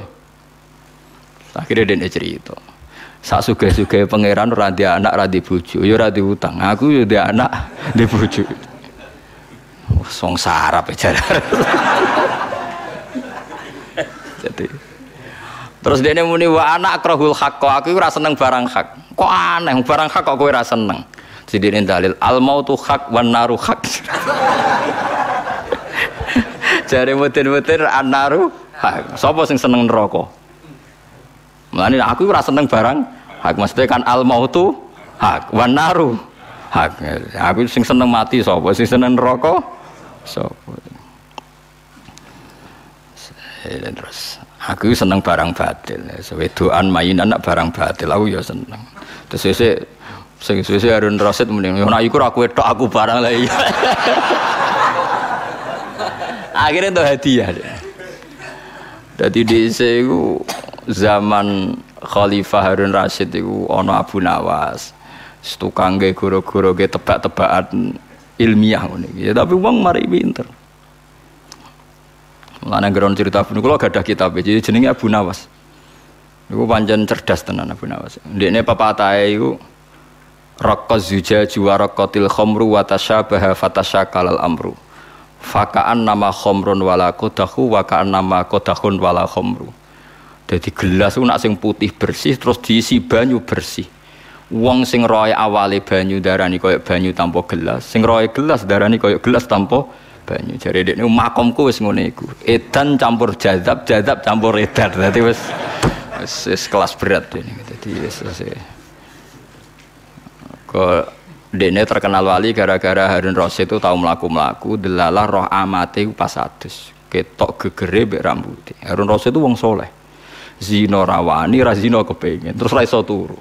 akhirnya dia cerita sak suge-suge pangeran ora anak ora bojo. Ya ora utang aku ya di anak di bojo. Song sarap ya jadi terus dia muni wa anak krohul hak aku ora seneng barang hak. Kok aneh barang hak kok kowe ra seneng. Sidine dalil al mautu hak wan naru hak. Jare mutin-mutin an naru hak. Sapa sing seneng neraka? Mulane aku ora seneng barang hak maksudnya kan al mautu hak wan naru hak. Aku sing seneng mati sapa? Sing seneng neraka sapa? terus aku seneng barang batil. Sewedoan mainan nak barang batil aku ya seneng. Terus sesuk sing sesuk Harun Rasid mending nek iku aku tok aku barang lah iya. Akhirnya itu hadiah. Jadi di itu zaman Khalifah Harun Rasid itu ono Abu Nawas. Tukang ge guru-guru ge tebak-tebakan ilmiah ini. Ya, tapi uang mari pinter. Mulane geron cerita Abu kula gadah kitab jadi jenenge Abu Nawas. Iku pancen cerdas tenan Abu Nawas. Ndekne pepatahe iku Raqqa zujaju wa raqqatil khamru wa tashabaha fatasyakalal amru. Fakaan nama khomrun wala kodahu wakaan nama kodahun wala khomru. Jadi gelas itu sing putih bersih terus diisi banyu bersih. Wong sing roy awale banyu darani koyok banyu tanpa gelas, sing roy gelas darani koyok gelas tanpa banyu. Jadi ini makomku wis ngono iku. Edan campur jadab, jadab campur edan. Dadi wis wis kelas berat ini. Dadi wis kok Dene terkenal wali gara-gara Harun Rasid itu tahu melaku-melaku delalah roh amate pas adus ketok gegere mbek rambut. Harun Rasid itu wong soleh. Zino rawani, razino kepengen, terus ra iso turu.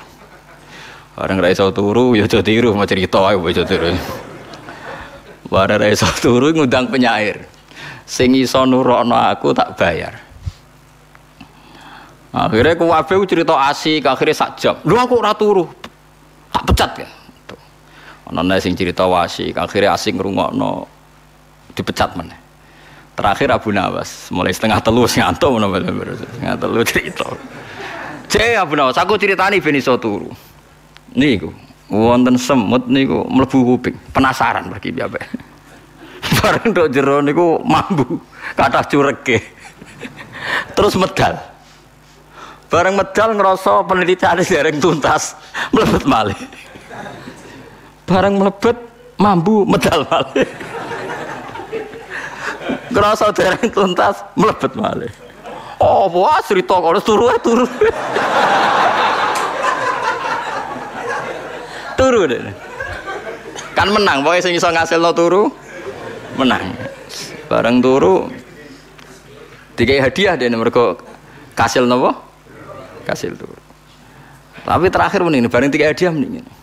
Bareng ra iso turu ya aja tiru mau cerita ae aja tiru. Bareng ra iso turu ngundang penyair. Sing iso aku tak bayar. Akhirnya ku wabe cerita asik, akhirnya sak jam. Lu aku ora turu. Tak pecat ya. Ana sing cerita wasi, akhirnya asing ngrungokno dipecat meneh. Terakhir Abu Nawas, mulai setengah telu sing antuk menawa setengah telu cerita. Cek Abu Nawas, aku ceritani ben iso turu. Niku, wonten semut niku mlebu kuping, penasaran pergi piye. Bareng tok jero niku mambu, kathah curege. Terus medal. Bareng medal ngerasa penelitian dereng tuntas, mlebet malih barang melebet mambu medal malih. Ngerasa dereng tuntas melebet malih. Oh wah cerita kalau turu turu. Turu deh. Kan menang pokoknya sing iso ngasil lo turu menang. Bareng turu tiga hadiah deh mereka kasil nopo? Kasil turu. Tapi terakhir ini bareng tiga hadiah mendingin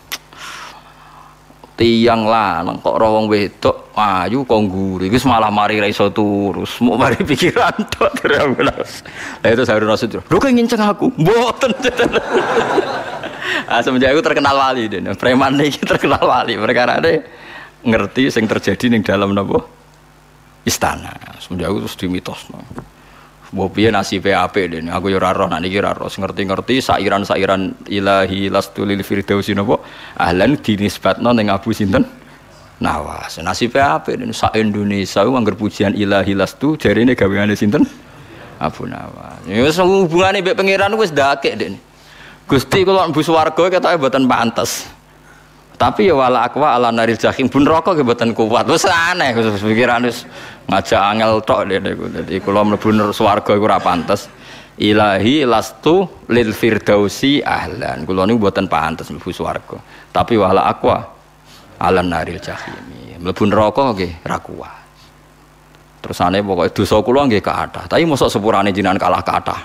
tiang lanang kok ora wong wedok ayu kok ngguri. Wis malah mari ra iso turus. Mau mari pikiran tok terus lah itu saya rasa itu lho nginceng aku? Mboten. Ah semenjak itu terkenal wali deh preman iki terkenal wali. Perkara deh ngerti sing terjadi ning dalam napa? Istana. Semenjak itu terus dimitosno Mbok piye nasibe apik dene. Aku ora roh nek iki roh. Ngerti-ngerti sairan-sairan ilahi lastu lil firdausi napa? Ahlan dinisbatno ning Abu sinten? Nawas. Nasibe apik dene sak Indonesia ku anggar pujian ilahi lastu jarine gaweane sinten? Abu Nawas. Ya wis hubungane mbek pangeran wis dakek dene. Gusti kula mlebu swarga ketoke mboten pantes. Tapi ya wala akwa ala naril jahim bun rokok kebetulan kuat. Wes aneh pikiran wis ngajak angel tok dene iku. Dadi kula mlebu swarga iku ora pantes. Ilahi lastu lil firdausi ahlan. Kula niku mboten pantes mlebu swarga. Tapi wala akwa ala naril jahim. Mlebu neraka nggih ra kuat. Terus ane pokoknya dosa kula nggih kathah. Tapi mosok sepurane jinan kalah kathah.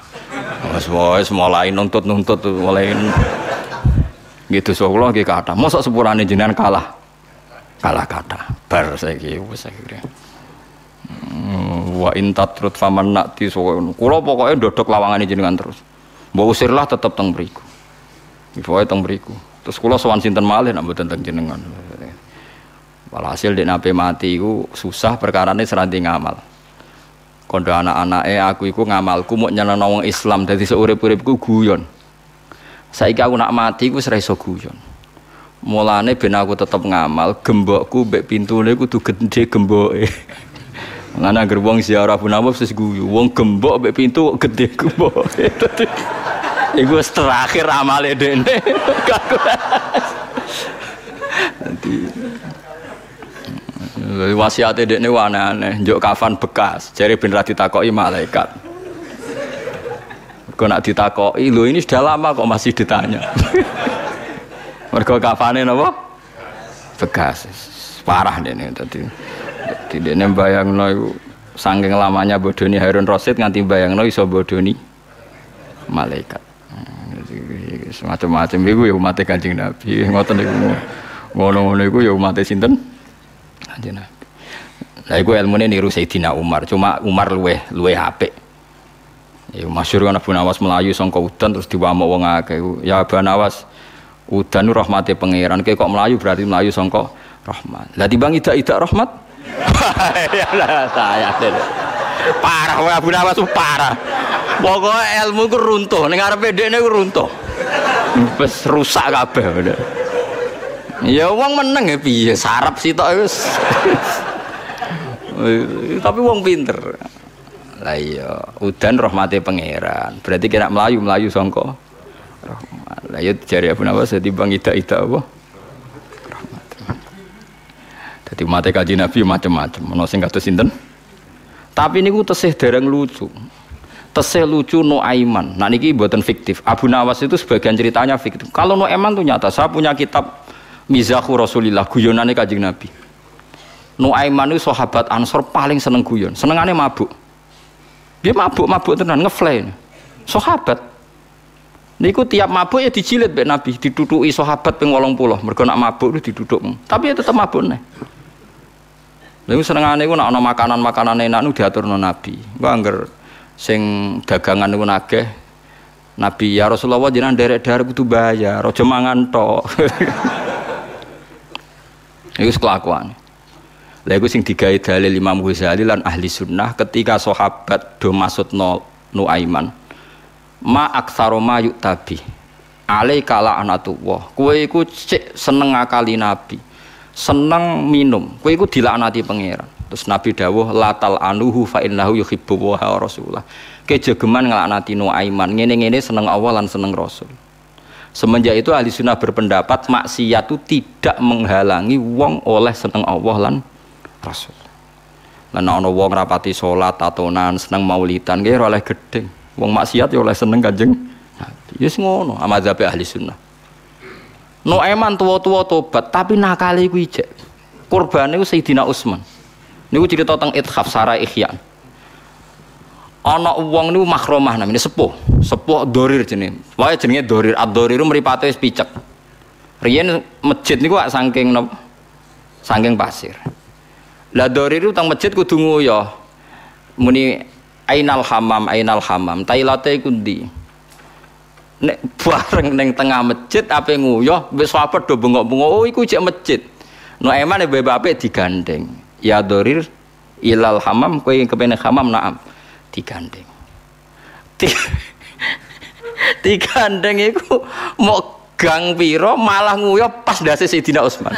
Wis mulai nuntut-nuntut mulai gitu so kula nggih kathah. Mosok sepurane jenengan kalah. Kalah kathah. Bar saiki wis akhire. Hmm, wa in tatrut faman nakti so kula pokoke ndodok lawangane jenengan terus. Mbok usirlah tetep teng mriku. Pokoke teng mriku. Terus kula sowan sinten malih nek mboten teng jenengan. Walhasil dek nape mati iku susah perkarane seranti ngamal. Kondo anak-anake aku iku ngamalku mau nyenengno wong Islam dadi seurip-uripku guyon. Saiki aku nak mati ku wis iso guyon. Mulane ben aku tetep ngamal, gembokku mbek pintune kudu gede gemboke. Mulane anggere wong ziarah pun apa wis guyu, wong gembok mbek pintu gede gemboke. Iku terakhir amale dene. Nanti wasiate dekne aneh-aneh, njuk kafan bekas, jare ben ra ditakoki malaikat. Mergo nak ditakoki, lho ini sudah lama kok masih ditanya. Mergo kafane napa? Bekas. Parah dene tadi. Dadi dene bayangno iku saking lamanya bodoni Harun Rasid nganti bayangno iso bodoni malaikat. Semacam-macam iku ya umat Kanjeng Nabi. Ngoten niku. Ngono-ngono iku ya umat sinten? Kanjeng Nabi. Lah iku ilmune niru Sayyidina Umar, cuma Umar luwe luwe apik. Ya masyhur kan Abu Nawas melayu sangka udan terus diwamuk wong akeh. Ya Abu Nawas udan rahmate pangeran. Kayak kok melayu berarti melayu sangka rahmat. Lah timbang idak-idak rahmat. Ya lah saya Parah wae Abu Nawas parah. Pokoknya ilmu ku runtuh, ning arepe dekne ku runtuh. Wis rusak kabeh. Ya wong meneng ya piye sarap sitok wis. Tapi wong pinter. Lah iya, udan rahmate pangeran. Berarti kena melayu melayu songko rahmat. Lah iya jari Abu Nawas dadi bang ida-ida apa? Dadi mate kaji Nabi macam-macam. Ono sing kados sinten? Tapi niku tesih dereng lucu. Tesih lucu no aiman. Nah niki buatan fiktif. Abu Nawas itu sebagian ceritanya fiktif. Kalau no eman tuh nyata. Saya punya kitab Mizahu Rasulillah guyonane Kanjeng Nabi. Nuaiman itu sahabat Ansor paling seneng guyon, senengane mabuk. Dia mabuk-mabuk tenan ngeflay. Sahabat. Niku tiap mabuk ya dijilid mbek Nabi, diduduki sahabat ping 80, mergo nak mabuk itu diduduk. Tapi ya tetep mabuk nih. Lalu senengane iku nak ana makanan-makanan enak nu diaturno Nabi. Gua angger sing dagangan niku nageh Nabi ya Rasulullah jenengan derek-derek kudu bayar, aja mangan tok. Iku kelakuan. Lha iku sing digawe dalil Imam Ghazali lan ahli sunnah ketika sahabat do maksudno Nuaiman. Ma aksaro ma yuk tabi. Alaika la'natullah. Kowe iku cek seneng akali Nabi. Seneng minum. Kowe iku dilaknati pangeran. Terus Nabi dawuh latal anuhu fa innahu yuhibbu wa rasulullah. Kejegeman nglaknati Nuaiman. Ngene-ngene seneng Allah lan seneng Rasul. Semenjak itu ahli sunnah berpendapat maksiat itu tidak menghalangi wong oleh seneng Allah lan Rasul. Lan ana wong rapati salat tatonan seneng maulidan nggih oleh gedeng. Wong maksiat ya oleh seneng Kanjeng Nabi. Yes ngono amadzhabe ahli sunnah. No eman tua-tua tobat tapi nakali iku ijek. Kurbane iku Sayyidina Utsman. Niku cerita tentang ithaf sara ihya. Ana wong niku makromah namanya sepuh, sepuh dorir jenenge. Wae jenenge dorir, ad-doriru mripate wis picek. Riyen masjid niku saking napa? Saking pasir. Lah dorir utang masjid kudu nguyo. Muni ainal hamam, ainal hamam. Tailate iku ndi? Nek bareng ning tengah masjid ape nguyo, wis sahabat do bengok-bengok, oh iku cek masjid. No emane bapak digandeng. Ya dorir ilal hamam kowe kepene hamam naam digandeng. Digandeng iku mau gang piro malah nguyo pas dasi Sayyidina Utsman.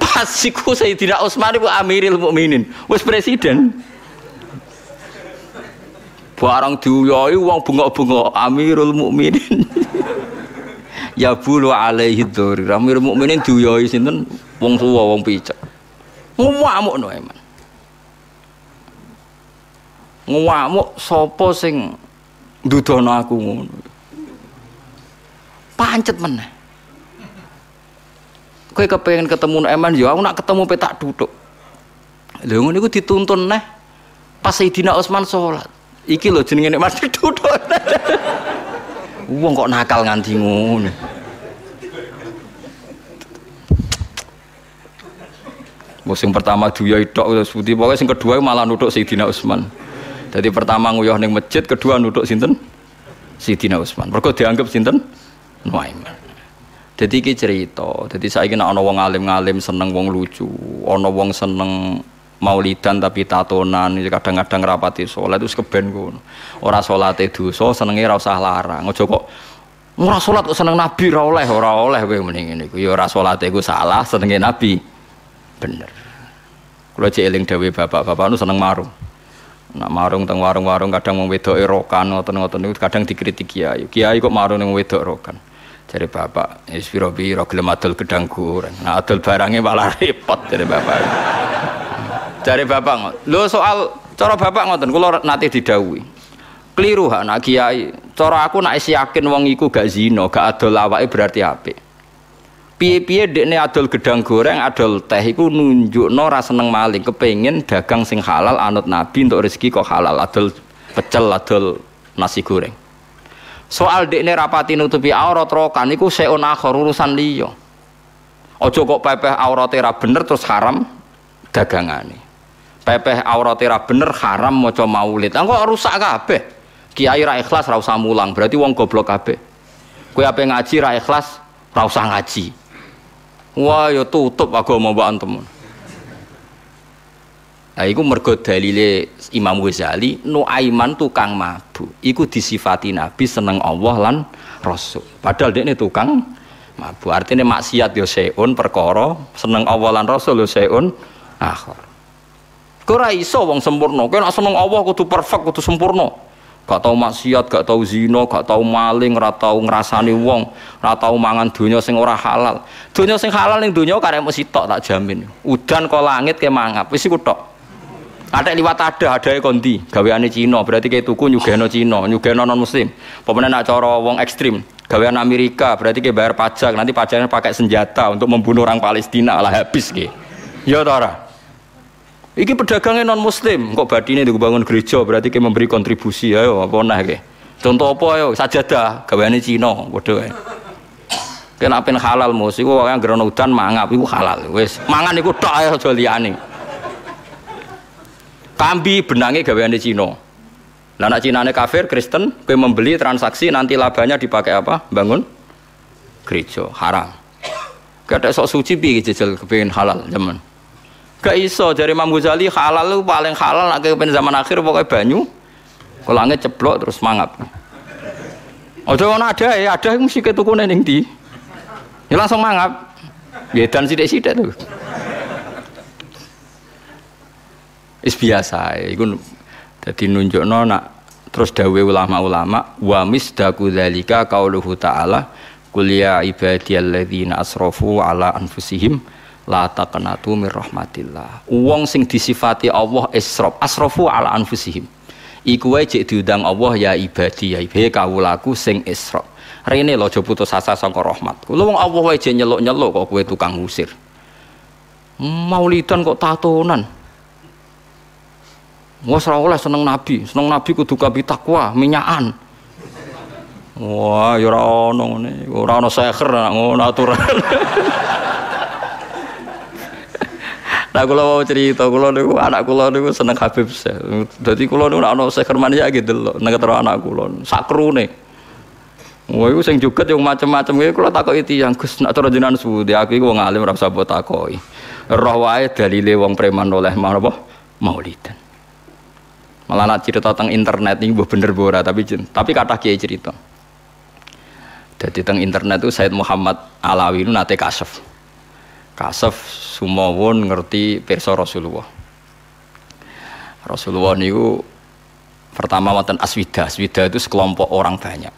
pas iku Sayyidina Utsman iku Amiril Mukminin, wis presiden. Barang diuyoi wong bengok-bengok Amirul Mukminin. ya bulu alaihi dzuri. Amirul Mukminin diuyoi sinten wong tuwa wong picek. No eman. Ngamuk sapa sing ndudono aku ngono. Pancet meneh kowe kepengen ketemu Eman ya aku nak ketemu petak duduk lha ngono dituntun neh pas Sayyidina Utsman sholat iki lho jenenge nek masjid duduk wong kok nakal nganti ngono Musim pertama duya tok wis putih pokoke sing kedua malah nutuk Sayyidina Utsman. Jadi pertama nguyuh ning masjid, kedua nutuk sinten? Sayyidina Utsman. Mergo dianggap sinten? Nuaiman. Jadi iki cerita. Jadi saya kira ono wong alim-alim seneng wong lucu, ono wong seneng maulidan tapi tatonan, kadang-kadang rapati sholat itu keben ngono. Ora salate dosa, senenge ora usah larang. Aja kok ora salat kok seneng nabi ora oleh, ora oleh kowe mending iku. Ya ora salate iku salah, senenge nabi. Bener. Kula cek dawuh bapak-bapak nu seneng marung. Nak marung teng warung-warung kadang wong wedok erokan ngoten-ngoten niku kadang dikritik kiai. Kiai kok marung ning wedok erokan. Jadi bapak, ya piro piro gelem adol gedang goreng. Nah adol barangnya malah repot jadi bapak. Dari bapak Lo soal cara bapak ngoten kula nate didhawuhi. Keliru hak nak kiai. Cara aku nak yakin wong iku gak zina, gak adol awake berarti apik. Piye-piye dekne adol gedang goreng, adol teh iku nunjukno ra seneng maling, kepengin dagang sing halal anut Nabi untuk rezeki kok halal, adol pecel, adol nasi goreng. Soal dekne rapati nutupi aurat rokan iku seun akhir urusan liya. Ojo kok pepeh aurate ra bener terus haram dagangane. Pepeh aurate ra bener haram maca maulid. Engko rusak kabeh. Kiai ra ikhlas ra usah mulang, berarti wong goblok kabeh. Kowe ape ngaji ra ikhlas, ra usah ngaji. Wah, ya tutup agama mbak antum. Nah, iku mergo dalile Imam Ghazali, Nuaiman tukang mabuk. Iku disifati Nabi seneng Allah lan Rasul. Padahal dia ini tukang mabuk. Artinya maksiat yo seun perkara, seneng Allah lan Rasul yo seun akhir. Kau iso wong sempurna. Kau nak seneng Allah kudu perfect, kudu sempurna gak tau maksiat, gak tau zina, gak tau maling, ora tau ngrasani wong, ora tau mangan donya sing ora halal. Donya sing halal ning donya karek mesti tok tak jamin. Udan kok langit ke mangap, wis iku tok. Ada liwat ada, ada kondi, gaweane Cina, berarti kayak tuku nyugeno Cina, nyugeno non muslim. Pemenang nak cara wong ekstrim, gawean Amerika, berarti kayak bayar pajak, nanti pajaknya pakai senjata untuk membunuh orang Palestina, lah habis ke. Ya tora. Iki pedagangnya non muslim, kok badine bangun gereja berarti kita memberi kontribusi ayo apa nah ke. Contoh apa ayo sajadah gaweane Cina padha ae. Kena apen halal mus iku wong anggere udan mangap iku halal wis. Mangan iku tok ae aja liyane. Kambi benange gaweane Cina. Lah nek Cinane kafir Kristen, kowe membeli transaksi nanti labanya dipakai apa? Bangun gereja haram. Gak sok suci piye jajal kepengin halal zaman. Gak iso dari Imam Ghazali halal lu paling halal nak kepen zaman akhir pokoknya banyu. Kalau angin ceplok terus mangap. Ojo ono ada ya, ada mesti ketukune ning ndi. Ya langsung mangap. Ya dan sithik-sithik tuh. Is biasa, iku dadi nunjukno nak terus dawe ulama-ulama wa misdaku dzalika qauluhu ta'ala qul ya ibadiyalladzina asrafu ala anfusihim la taqnatu mir rahmatillah. Wong sing disifati Allah israf, asrafu ala anfusihim. Iku wae cek diundang Allah ya ibadi ya ibahe kawulaku sing israf. Rene lo aja putus asa saka rahmat. Kulo wong Allah wae nyeluk-nyeluk kok kowe tukang usir. Maulidan kok tatonan. Wes ora oleh seneng nabi, seneng nabi kudu kabi takwa, minyakan. Wah, ya ora ono ngene, ora ono seher ngono aturan. Nah kula mau cerita kula niku anak kula niku seneng Habib Syekh. Dadi kula niku ana Syekh ya gitu loh, nek ketero anak kula sakrune. Wah iku sing yang macam-macam kuwi kula takoki yang Gus nak cara jenengan suwudi aku iku wong alim ora usah mbok takoki. Roh wae dalile wong preman oleh apa? Maulidan. Malah nak cerita tentang internet ini bener bora tapi tapi kata kiai cerita. Jadi tentang internet itu Said Muhammad Alawi itu nate kasef kasef sumawon ngerti perso Rasulullah. Rasulullah niku pertama wonten aswida. Aswida itu sekelompok orang banyak.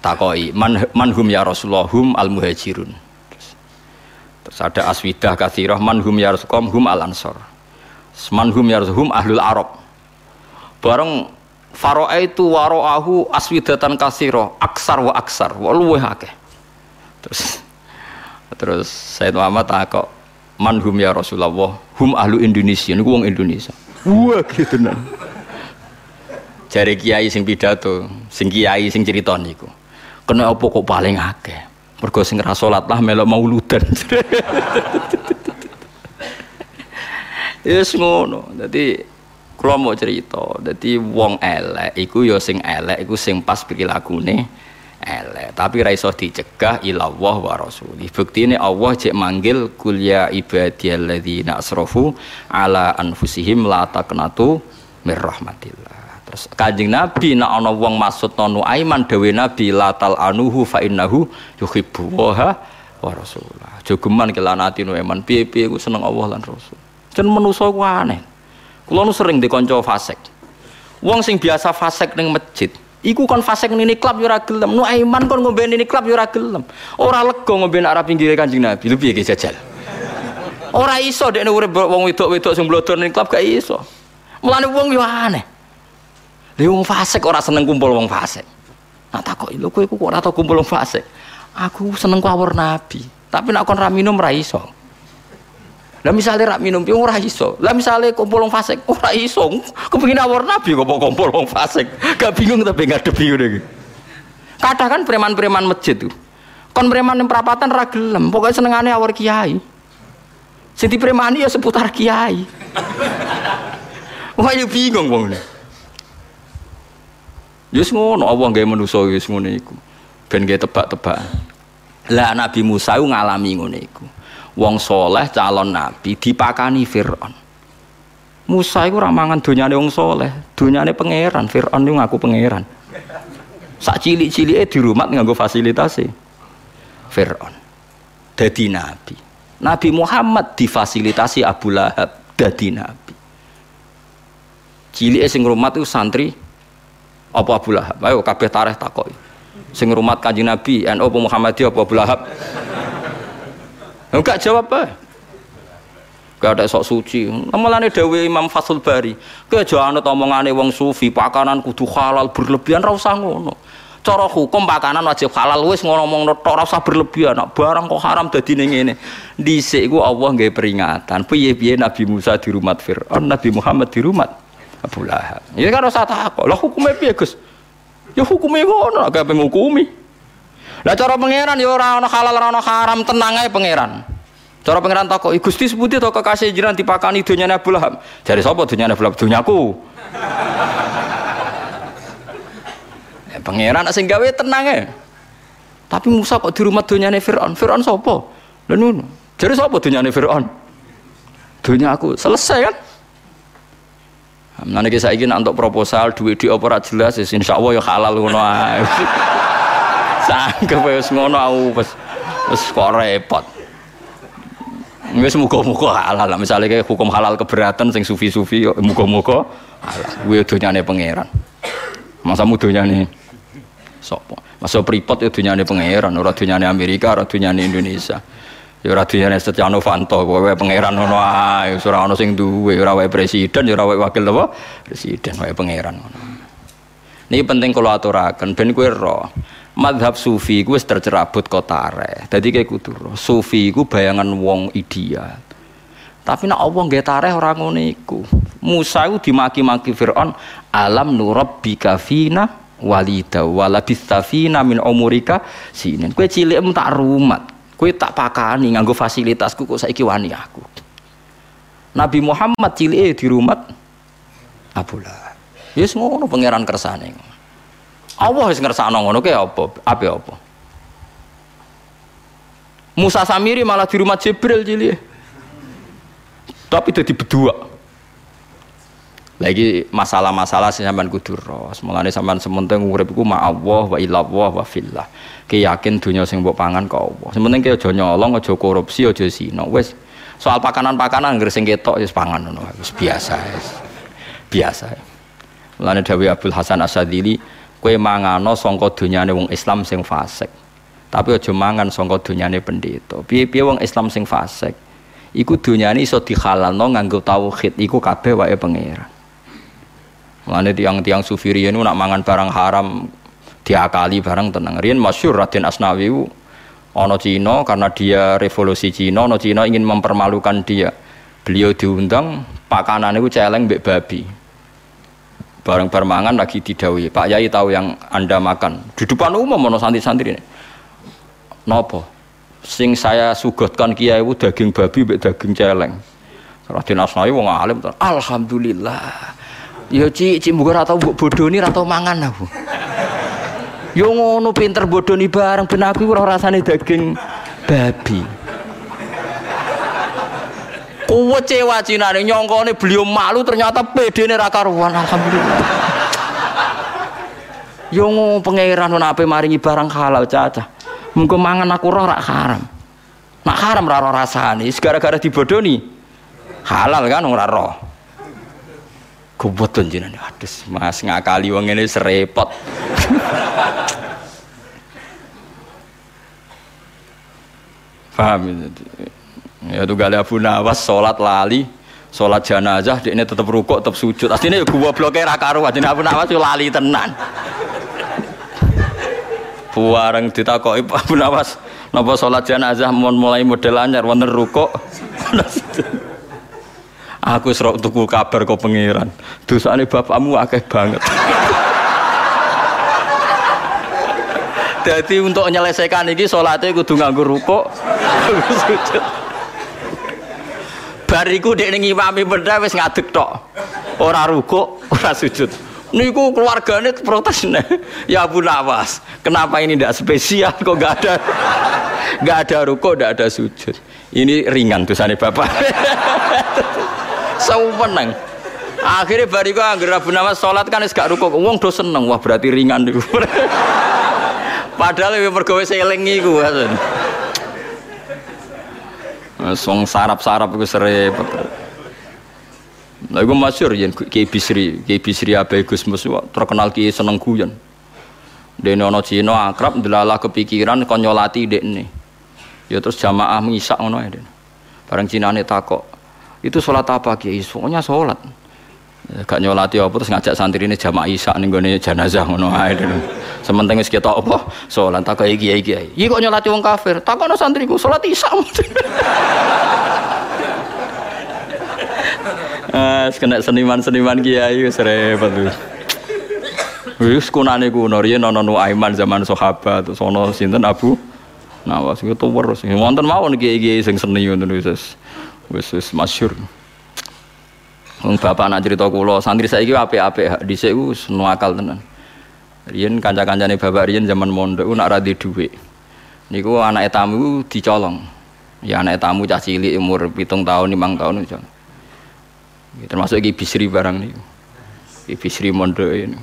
Takoi man, manhum ya Rasulullah hum al muhajirun terus, ada aswidah kathirah manhum ya Rasulullah hum al ansor manhum ya Rasulullah hum ahlul arab. Bareng Faro'a itu waro'ahu aswidatan kasiro aksar wa aksar wa luweh akeh. Terus Terus Said Muhammad takok man hum ya Rasulullah hum ahlu Indonesia niku wong Indonesia. Wah gitu nan. Jari kiai sing pidato, sing kiai sing cerita niku. Kena apa kok paling akeh? Mergo sing ra salat lah melok mauludan. Yes ngono. Dadi kula mau cerita, dadi wong elek iku ya sing elek iku sing pas pikir-lakune elek. Tapi ra iso dicegah ilallah wa rasuli. Buktine Allah cek manggil kul ya ibadiyalladzina asrafu ala anfusihim la taqnatu mir rahmatillah. Terus kanjeng nabi nek ana wong maksud nonu aiman dewe nabi latal anuhu fa innahu yuhibbu wa wa rasulah. Jogeman kelanati nu eman piye-piye ku seneng Allah lan rasul? Jen manusa ku aneh. Kula nu sering dikonco fasik. Wong sing biasa fasik ning masjid Iku kon fasek ini klub yura gelem. Nu aiman kon ngombe ini klub yura gelem. Ora lega ngombe arah pinggir Kanjeng Nabi. Lu piye jajal? Ora iso dekne urip wong wedok-wedok sing blodor ning klub gak iso. Mulane wong yo aneh. Lha wong fasik ora seneng kumpul wong fasik. Nah takoki lho kowe kok ora tau kumpul wong fasik. Aku seneng kawur nabi, tapi nek kon ra minum ra iso. Lah misalnya rak minum piye ora iso. Lah misalnya kumpul wong fasik ora iso. Kepengin awur nabi kok kumpul wong fasik. Gak bingung tapi ngadepi ngene iki. Kadang kan preman-preman masjid tuh. Kon preman yang perapatan ra gelem, pokoke senengane awur kiai. Sing dipremani ya seputar kiai. Wah, ya bingung wong. Yus ngono, Allah gawe manusa wis ngono iku. Ben gawe tebak-tebakan. Lah Nabi Musa ngalami ngono iku wong soleh calon nabi dipakani Fir'aun. Musa itu ramangan dunyane wong soleh dunyane pangeran. Fir'aun itu ngaku pangeran. Sak di rumah nganggo fasilitasi. Fir'aun. Dadi nabi. Nabi Muhammad difasilitasi Abu Lahab dadi nabi. Cilik sing rumah itu santri apa Abu Lahab? Ayo kabeh tareh takoi sing rumah kanjeng Nabi NU Muhammadiyah apa Abu Lahab Enggak jawab apa? Gak ada sok suci. Malah Dewi Imam Fathul Bari. Ke jangan omongane wong sufi, pakanan kudu halal berlebihan ra ngono. Cara hukum pakanan wajib halal wis ngomong tok ora usah berlebihan. Nak barang kok haram dadi ning ngene. Dhisik iku Allah nggawe peringatan. Piye-piye Nabi Musa di rumah Firaun, Nabi Muhammad di rumah Abu Lahab. Ya kan usah takok. Lah hukumnya piye, Gus? Ya hukumnya ngono, gak pengukumi. Lah cara pangeran ya ora ana halal ora ana haram, tenang ae pangeran. Cara pangeran takok, "Gusti sepundi to kekasih jiran dipakani donyane Abu Lahab?" Jare sapa donyane Abu Lahab? Donyaku. ya, pangeran sing gawe tenang ae. Tapi Musa kok di rumah donyane Firaun? Firaun sapa? Lha ngono. Jare sapa donyane Firaun? Dunia aku selesai kan? Nanti saya ingin untuk proposal duit di opera jelas, insya Allah ya halal ngono Sanggup wis ngono aku wis wis kok repot. Wis muga-muga halal. Misalnya kayak hukum halal keberatan sing sufi-sufi muga-muga halal. Kuwi donyane pangeran. Masa donyane sapa? Masa pripot ya donyane pangeran, ora donyane Amerika, ora donyane Indonesia. Ya ora donyane Setia Novanto, kowe pangeran ngono ae, ora ono sing duwe, ora wae presiden, ora wae wakil apa? Presiden wae pangeran ngono. Ini penting kalau aturakan, ben kue roh madhab sufi gue tercerabut kotare jadi kayak kudu sufi gue bayangan wong ideal. Tapi nak Allah nggak tareh orang ngono iku. Musa itu dimaki-maki Fir'aun alam nurab bikafina walida walabistafina min umurika sinin. Kue cilik tak rumat. Kue tak pakani nganggo fasilitasku kok saiki wani aku. Nabi Muhammad cilik di rumah Abu Lahab. Yes ngono pangeran kersane Allah wis ngersakno ngono ke apa? Ape apa? Musa Samiri malah di rumah Jibril cili. Tapi jadi berdua. Lagi masalah-masalah sing sampean kudu ros. Mulane sampean sementing urip iku ma Allah wa illallah wa fillah. Ki yakin dunia sing mbok pangan kok Allah. Sementing ki aja nyolong, aja korupsi, aja zina. Wis soal pakanan-pakanan ngger sing ketok wis pangan ngono wis biasa. Biasa. Mulane Dawi Abdul Hasan Asadili kue mangano songko dunyane wong Islam sing fasik. Tapi aja mangan songko dunyane pendeta. Piye-piye wong Islam sing fasik? Iku dunyane iso dihalalno nganggo tauhid. Iku kabeh wae pangeran. Mulane tiang-tiang sufi riyen nak mangan barang haram diakali barang tenang. Riyen masyhur Raden Asnawi ono Cina karena dia revolusi Cina ono Cina ingin mempermalukan dia. Beliau diundang pakanan itu celeng mbek babi bareng bermangan lagi didawi Pak Yai tahu yang anda makan. Di depan umum mau santri-santri ini. Nopo? Sing saya sugotkan kiai itu daging babi be daging celeng. Raden Asnawi wong alim alhamdulillah. Ya ci ci muga atau tau bodoh ini atau mangan aku. Yo ngono pinter bodoh nih bareng ben aku ora rasane daging babi Kecewa Cina nih nyongkone beliau malu ternyata pede nih rakaruan alhamdulillah. Yo pangeran apa maringi barang halal caca. Mungkin mangan aku roh rak haram. Nak haram raro rasane, gara-gara dibodoni halal kan ora roh. Kuboten jenengan adus Mas ngakali wong ini serepot. Paham itu? Ya tuh gali Abu Nawas sholat lali, sholat jenazah, dia ini tetap rukuk, tetap sujud. Aslinya ya gua blokir akaru, jadi Abu Nawas tuh lali tenan. Buareng ditakoki Abu Nawas, napa sholat jenazah mulai model anyar, wonten rukuk. Aku serok tuku kabar kok pangeran. Dosane bapakmu akeh banget. Jadi untuk menyelesaikan ini sholatnya kudu nganggur rukuk, sujud. Bariku dek ning imami benda wis ngadeg tok. Ora rukuk, ora sujud. Niku keluargane protes nih. Ya Abu Nawas, kenapa ini tidak spesial kok gak ada gak ada rukuk, gak ada sujud. Ini ringan dosane bapak. Sewenang. Akhirnya bariku anggar Abu Nawas sholat kan gak rukuk. Wong do seneng, wah berarti ringan niku. Padahal lebih pergawe seling iku. Song sarap-sarap iku serepet. Lah iku masyhur yen Ki Bisri, Ki Bisri Abai Gusmus terkenal ki seneng guyon. Dene ana Cina akrab ndelalah kepikiran kon nyolati dekne. Ya terus jamaah misak ngono ya. Bareng Cinane takok, "Itu salat apa Ki?" Pokoknya salat. Gak nyolati apa terus ngajak santri ini jamaah isak ning gone jenazah ngono ae. Sementing wis ketok apa? Salat tak iki iki. Iki kok nyolati wong kafir? Takono santriku salat isya. Ah, kena seniman-seniman kiai wis repot tuh. Wis kunane kuno riyen ana Aiman zaman sahabat ana sinten Abu Nawas iku tuwer sing wonten mawon kiai-kiai sing seni ngoten wis wis wis masyhur. Bapak nak cerita kula, santri saiki apik-apik dhisik ku akal tenan. Rian kanca-kancane bapak Rian zaman mondok nak ra di dhuwit. Niku anak tamu dicolong. Ya anak tamu cah cilik umur pitung tahun, limang tahun itu. Termasuk iki bisri barang niku. Iki bisri mondok ini.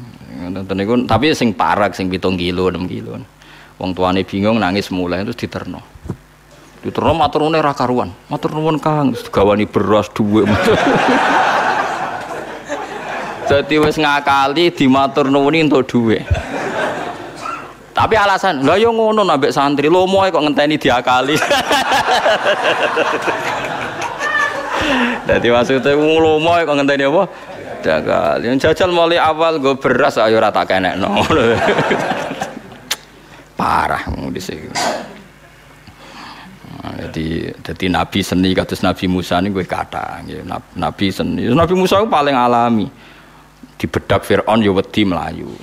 Niku tapi sing parak sing pitung kilo, enam kilo. Wong tuane bingung nangis mulai terus diterno. Diterno matur nuwun ra karuan. Matur nuwun Kang, gawani beras dhuwit. Jadi wis ngakali dimatur nuwuni untuk duwe. Tapi alasan, lah yo ngono nambek santri, lomo kok ngenteni diakali. Jadi maksudnya lomo kok ngenteni apa? Diakali. Jajal mulai awal gue beras ayo rata kenek no. Parah di sini. Nah, jadi jadi nabi seni kados nabi Musa ini gue kata nabi seni nabi Musa itu paling alami dibedak Fir'aun ya wedi melayu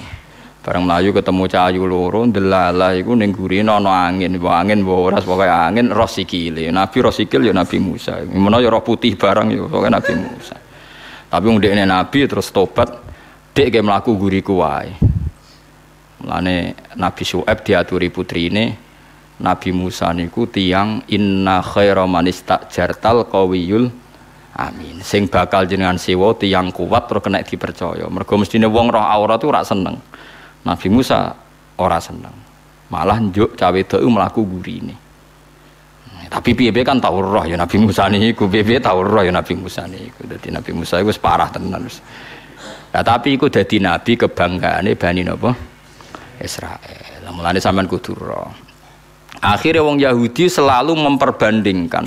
bareng melayu ketemu cahayu loro ndelalah iku ning gurine ana angin. Wa angin wa ora pokoke angin roh sikile. Nabi roh sikil ya nabi Musa. Menawa ya roh putih barang ya pokoke nabi Musa. Tapi wong dekne nabi terus tobat dek ge mlaku guriku wae. Mulane Nabi Syuaib diaturi putrine Nabi Musa niku tiang inna khaira man istajartal qawiyul Amin. Sing bakal jenengan sewa tiang kuat terus kena dipercaya. Mergo mestine wong roh aurat itu ora seneng. Nabi Musa ora seneng. Malah njuk cawe wedok mlaku gurine. Tapi piye kan tau roh ya Nabi Musa niku, piye tau roh ya Nabi Musa niku. Dadi Nabi Musa wis parah tenan wis. Nah, tapi iku dadi nabi kebanggaane Bani napa? Israel. Mulane sampean kudu roh. Akhirnya wong Yahudi selalu memperbandingkan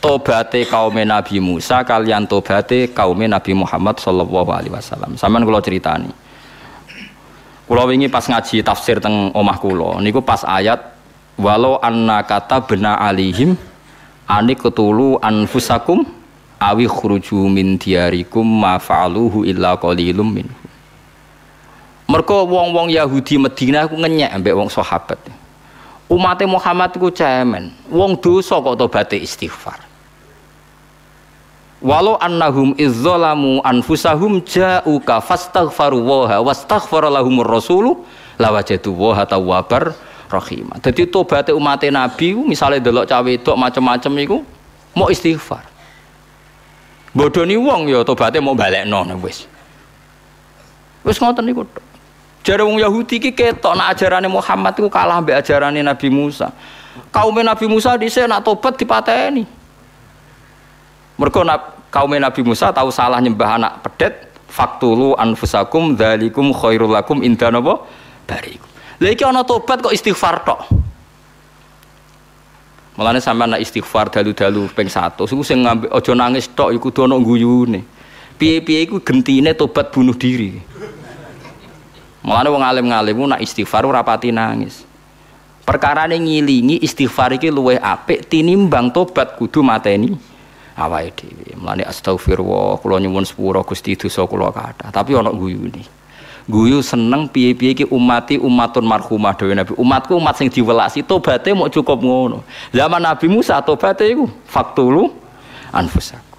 tobate kaum Nabi Musa kalian tobate kaum Nabi Muhammad sallallahu alaihi wasallam. Sampeyan kula critani. Kula wingi pas ngaji tafsir teng omah kula niku pas ayat walau anna kata bena alihim ani ketulu anfusakum awi khuruju min diarikum ma fa'aluhu illa qalilum min. Mergo wong-wong Yahudi Madinah ku ngenyek ambek wong sahabat. Umat Muhammad ku cemen. Wong dosa kok tobaté istighfar. Walau annahum izzalamu anfusahum ja'uka fastaghfaru waha wastaghfara lahumur rasulu lawajatu waha tawwabar rahimah. Jadi tobaté umat Nabi misalnya delok cawe wedok macam-macam iku mau istighfar. Bodoni wong ya tobaté mau balekno wis. Wis ngoten niku. Jare wong Yahudi iki ketok nak ajarane Muhammad iku kalah mbek ajarane Nabi Musa. Kaum Nabi Musa dhisik nak tobat dipateni. Mergo kaum Nabi Musa tahu salah nyembah anak pedet, faktulu anfusakum dzalikum khairul lakum inda napa barikum. Lha tobat kok istighfar tok. Mulane sampean nak istighfar dalu-dalu ping 100 iku sing ngambil aja nangis tok iku kudu ana guyune. Piye-piye gentine tobat bunuh diri. Mulane wong alim-ngalim nak istighfar ora pati nangis. Perkara ngilingi istighfar iki apik tinimbang tobat kudu mateni awake dhewe. Mulane astagfirullah kula nyuwun sepura Gusti dosa kula kathah, tapi ana guyune guyu seneng piye-piye ki umati umatun marhumah dewe Nabi. Umatku umat sing diwelasi tobaté mau cukup ngono. Zaman Nabi Musa tobaté iku faktulu anfusaku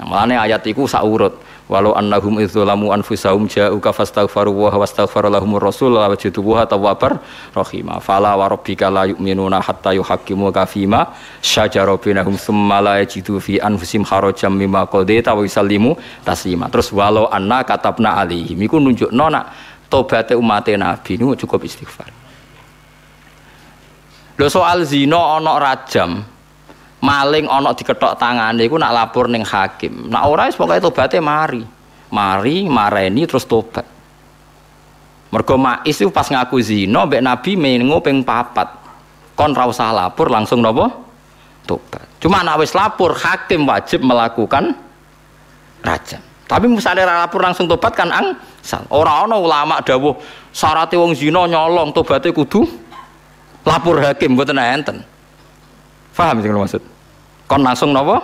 nah, malane ayat iku sak urut walau annahum idzalamu anfusahum ja'uka fastaghfaru wa wastaghfara lahumur rasul wa wajaduha tawwabar rahima. Fala wa rabbika la yu'minuna hatta yuhaqqimu ka fima syajara bainahum tsumma la yajidu fi anfusihim harajan mimma qadaita wa yusallimu taslima. Terus walau anna katabna alaihim iku nunjukno nak tobaté umat nabi niku cukup istighfar. Lho soal zina ana rajam maling ana diketok tangane iku nak lapor ning hakim. Nak ora wis pokoke tobaté mari. Mari mareni terus tobat. Mergo Ma'is itu pas ngaku zina mbek Nabi mengo ping papat. Kon ra usah lapor langsung napa? Tobat. Cuma nak wis lapor hakim wajib melakukan raja. Tapi misalnya lapor langsung tobat kan angsal. Ora ana ulama dawuh syaratnya wong zina nyolong tobatnya kudu lapor hakim mboten enten. Faham sing maksud? Kon langsung nopo?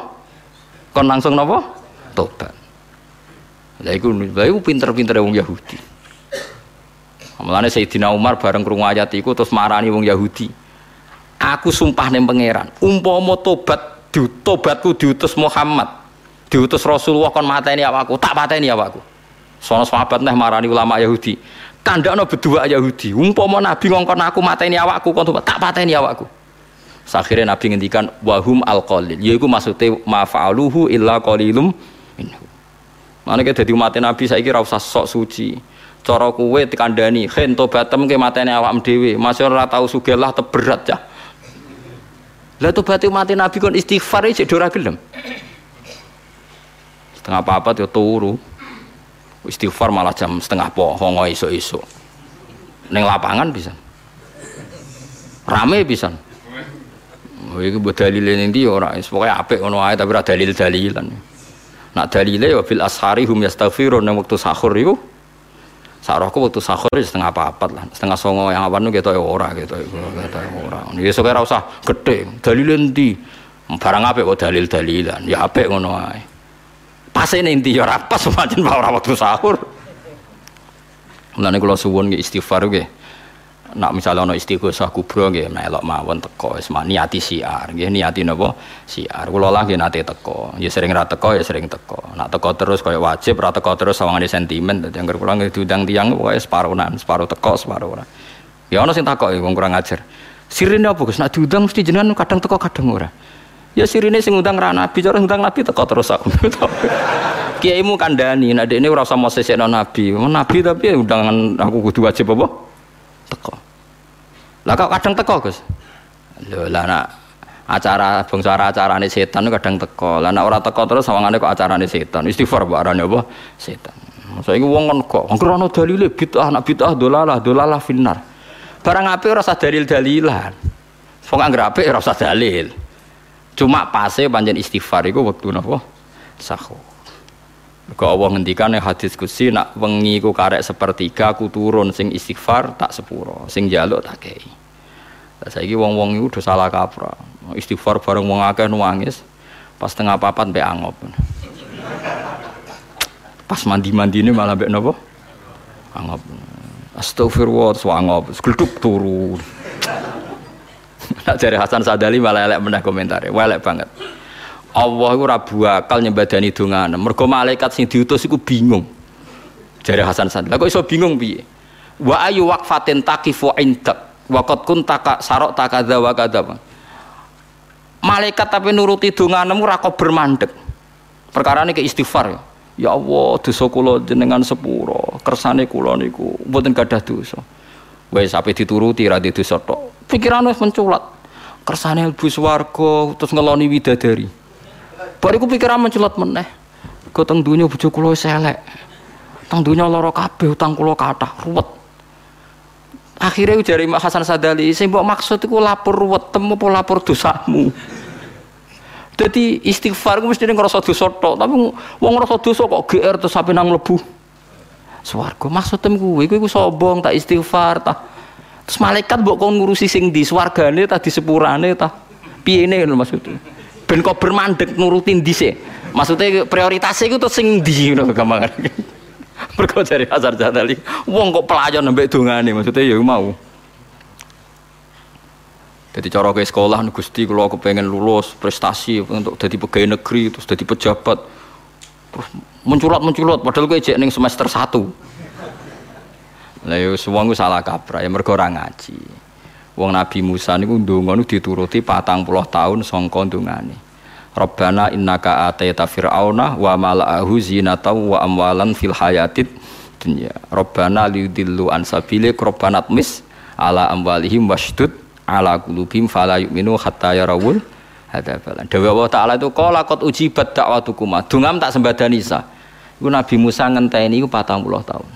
Kon langsung nopo? Tobat. Lah iku lha iku pinter-pinter wong Yahudi. Mulane Sayyidina Umar bareng krungu ayat iku terus marani wong Yahudi. Aku sumpah ning pangeran umpama tobat di, tobatku diutus Muhammad diutus Rasulullah kon mateni awakku tak pateni awakku. Sono sahabat neh marani ulama Yahudi. Kandakno berdua Yahudi umpama nabi ngongkon aku mateni awakku kon tak pateni awakku Akhirnya Nabi ngendikan wahum al. Yaiku maksudnya ma fa'aluhu illa qalilum minhu. Mana kita jadi umat Nabi saya kira usah sok suci. Cara kuwe dikandani, khen tobatem ke matene awak dhewe. Masih ora tau sugelah teberat ya. Lah tobat umat Nabi kon istighfar iki ora gelem. Setengah apa-apa yo turu. Istighfar malah jam setengah pohon iso-iso. Neng lapangan bisa. Rame bisa. Oh, itu buat dalil ini dia orang, pokoknya apik ngono ae tapi ada dalil dalilan. Nak dalile ya bil ashari hum yastaghfirun nang waktu sahur itu. Sarahku waktu sahur ya setengah apa lah, setengah songo yang awan gitu ya ora gitu, gitu ya ora. Ya sok ora usah gede, dalil endi? Barang apik kok dalil dalilan, ya apik ngono ae. Pas ini inti ya ora pas pancen ora waktu sahur. Mulane kula suwun istighfar nggih nak misalnya ono istighosah kubro nggih melok mawon teko wis niati siar nggih niati napa siar. Kula lagi nate teko. Ya sering ra teko ya sering teko. Nak teko terus kaya wajib ra teko terus sawangane sentimen. Dadi anggere kula nggih diundang tiyang pokoke separuhan separuh teko separuh ora. Ya ono sing takok wong kurang ajar. Sirine apa Gus? Nak diundang mesti jenengan kadang teko kadang ora. Ya sirine sing undang ra nabi cara undang nabi teko terus aku. Kiaimu kandani nek dekne ora usah mau nabi. Nabi tapi undangan aku kudu wajib apa teko lah kok kadang teko Gus? Lho lah nak acara bangsa acarane setan kadang teko lah nak ora teko terus sawangane kok acarane setan? Istighfar mbok arane apa? Setan. Saiki wong kon kok. Angger ana dalile bid'ah nak bid'ah dolalah dolalah finnar. Barang apik ora usah dalil dalilan wong angger apik ora usah dalil. Cuma pase panjen istighfar iku wektu napa? Sahur Kau Allah ngendikan yang hadis kusi nak wengi ku karek sepertiga ku turun sing istighfar tak sepuro sing jaluk tak kei. Saya wong-wong itu udah salah kaprah. Istighfar bareng wong akeh nangis pas tengah papat be angop. Pas mandi-mandi ini malah be nopo? Angop. Astagfirullah angop, gleduk turun. Nak jari Hasan Sadali malah elek mendah komentar, elek banget. Allah itu rabu akal nyembadani dongan. Mergo malaikat sing diutus iku bingung. Jare Hasan Sadli. Lah iso bingung piye? Wa ayu waqfatin taqifu indak wa qad kunta sarok takadza wa kadza. Malaikat tapi nuruti donganmu ora kok bermandek. Perkara ini ke istighfar ya. Ya Allah, dosa kula jenengan sepuro, kersane kula niku mboten gadah dosa. Wis sampai dituruti ra dosa tok. Pikiran wis menculat. Kersane mlebu swarga terus ngeloni widadari. Bariku pikiran mencelat meneh. Kau teng dunia bojo kula selek. Teng dunia lara kabeh utang kula kathah ruwet. Akhirnya dari Mak Hasan Sadali, saya mbok maksud iku lapor wetem apa lapor dosamu. Jadi istighfar ku mesti ngerasa dosa tok, tapi wong ngerasa dosa kok GR terus sampe nang mlebu. Swarga maksudem kuwi, kuwi ku sombong tak istighfar tak. Terus malaikat mbok kon ngurusi sing di swargane ta di sepurane ta. Piyene maksudnya. Ben kok bermandek nurutin dhisik. Maksudnya prioritasnya itu terus sing di ngono gampangan. Mergo dari Hasan Sadali, wong kok pelayan nembek dongane maksudnya ya mau. Jadi cara ke sekolah Gusti kalau aku pengen lulus prestasi untuk jadi pegawai negeri terus jadi pejabat terus menculat menculat padahal gue neng semester satu. Lah yo semua gue salah kaprah ya mergo ngaji. Wong Nabi Musa niku ndonga niku dituruti patang puluh tahun sangka ndongane. Rabbana innaka ataita fir'auna wa mala'ahu zinata wa amwalan fil hayatid dunya. Rabbana liudillu an sabilik rabbana tmis ala amwalihim wasdud ala kulubim fala yu'minu hatta yarawul hadafalan. Dewa Allah Ta'ala itu qala qad ujibat da'watukuma. Dungam tak sembadani sa. Iku Nabi Musa ngenteni iku 40 tahun.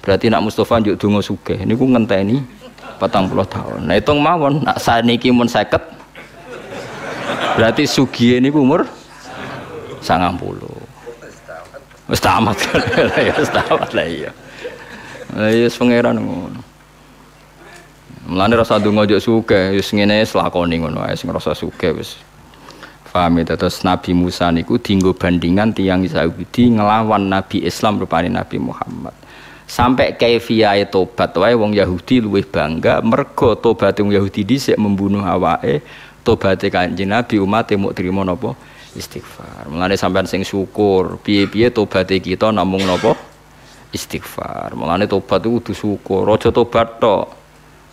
Berarti nak Mustafa njuk donga sugih niku ngenteni 40 tahun. Nah hitung mawon nak saniki mun 50. Berarti sugihe niku umur 90. Wis tamat. Ya wis tamat lah iya. Lah iya pangeran ngono. Mulane rasa donga yo suke, wis ngene selakoni ngono ae sing rasa suke wis. Paham ya, terus Nabi Musa niku dinggo bandingan tiang Yahudi ngelawan Nabi Islam rupane Nabi Muhammad. Sampai kaifiyae tobat wae wong Yahudi luwih bangga mergo tobat wong Yahudi dhisik membunuh awake, tobaté Kanjeng Nabi umat mau trimo napa? Istighfar. Mulane sampean sing syukur, piye-piye tobaté kita namung napa? Istighfar. Mulane tobat itu kudu syukur, aja tobat tok.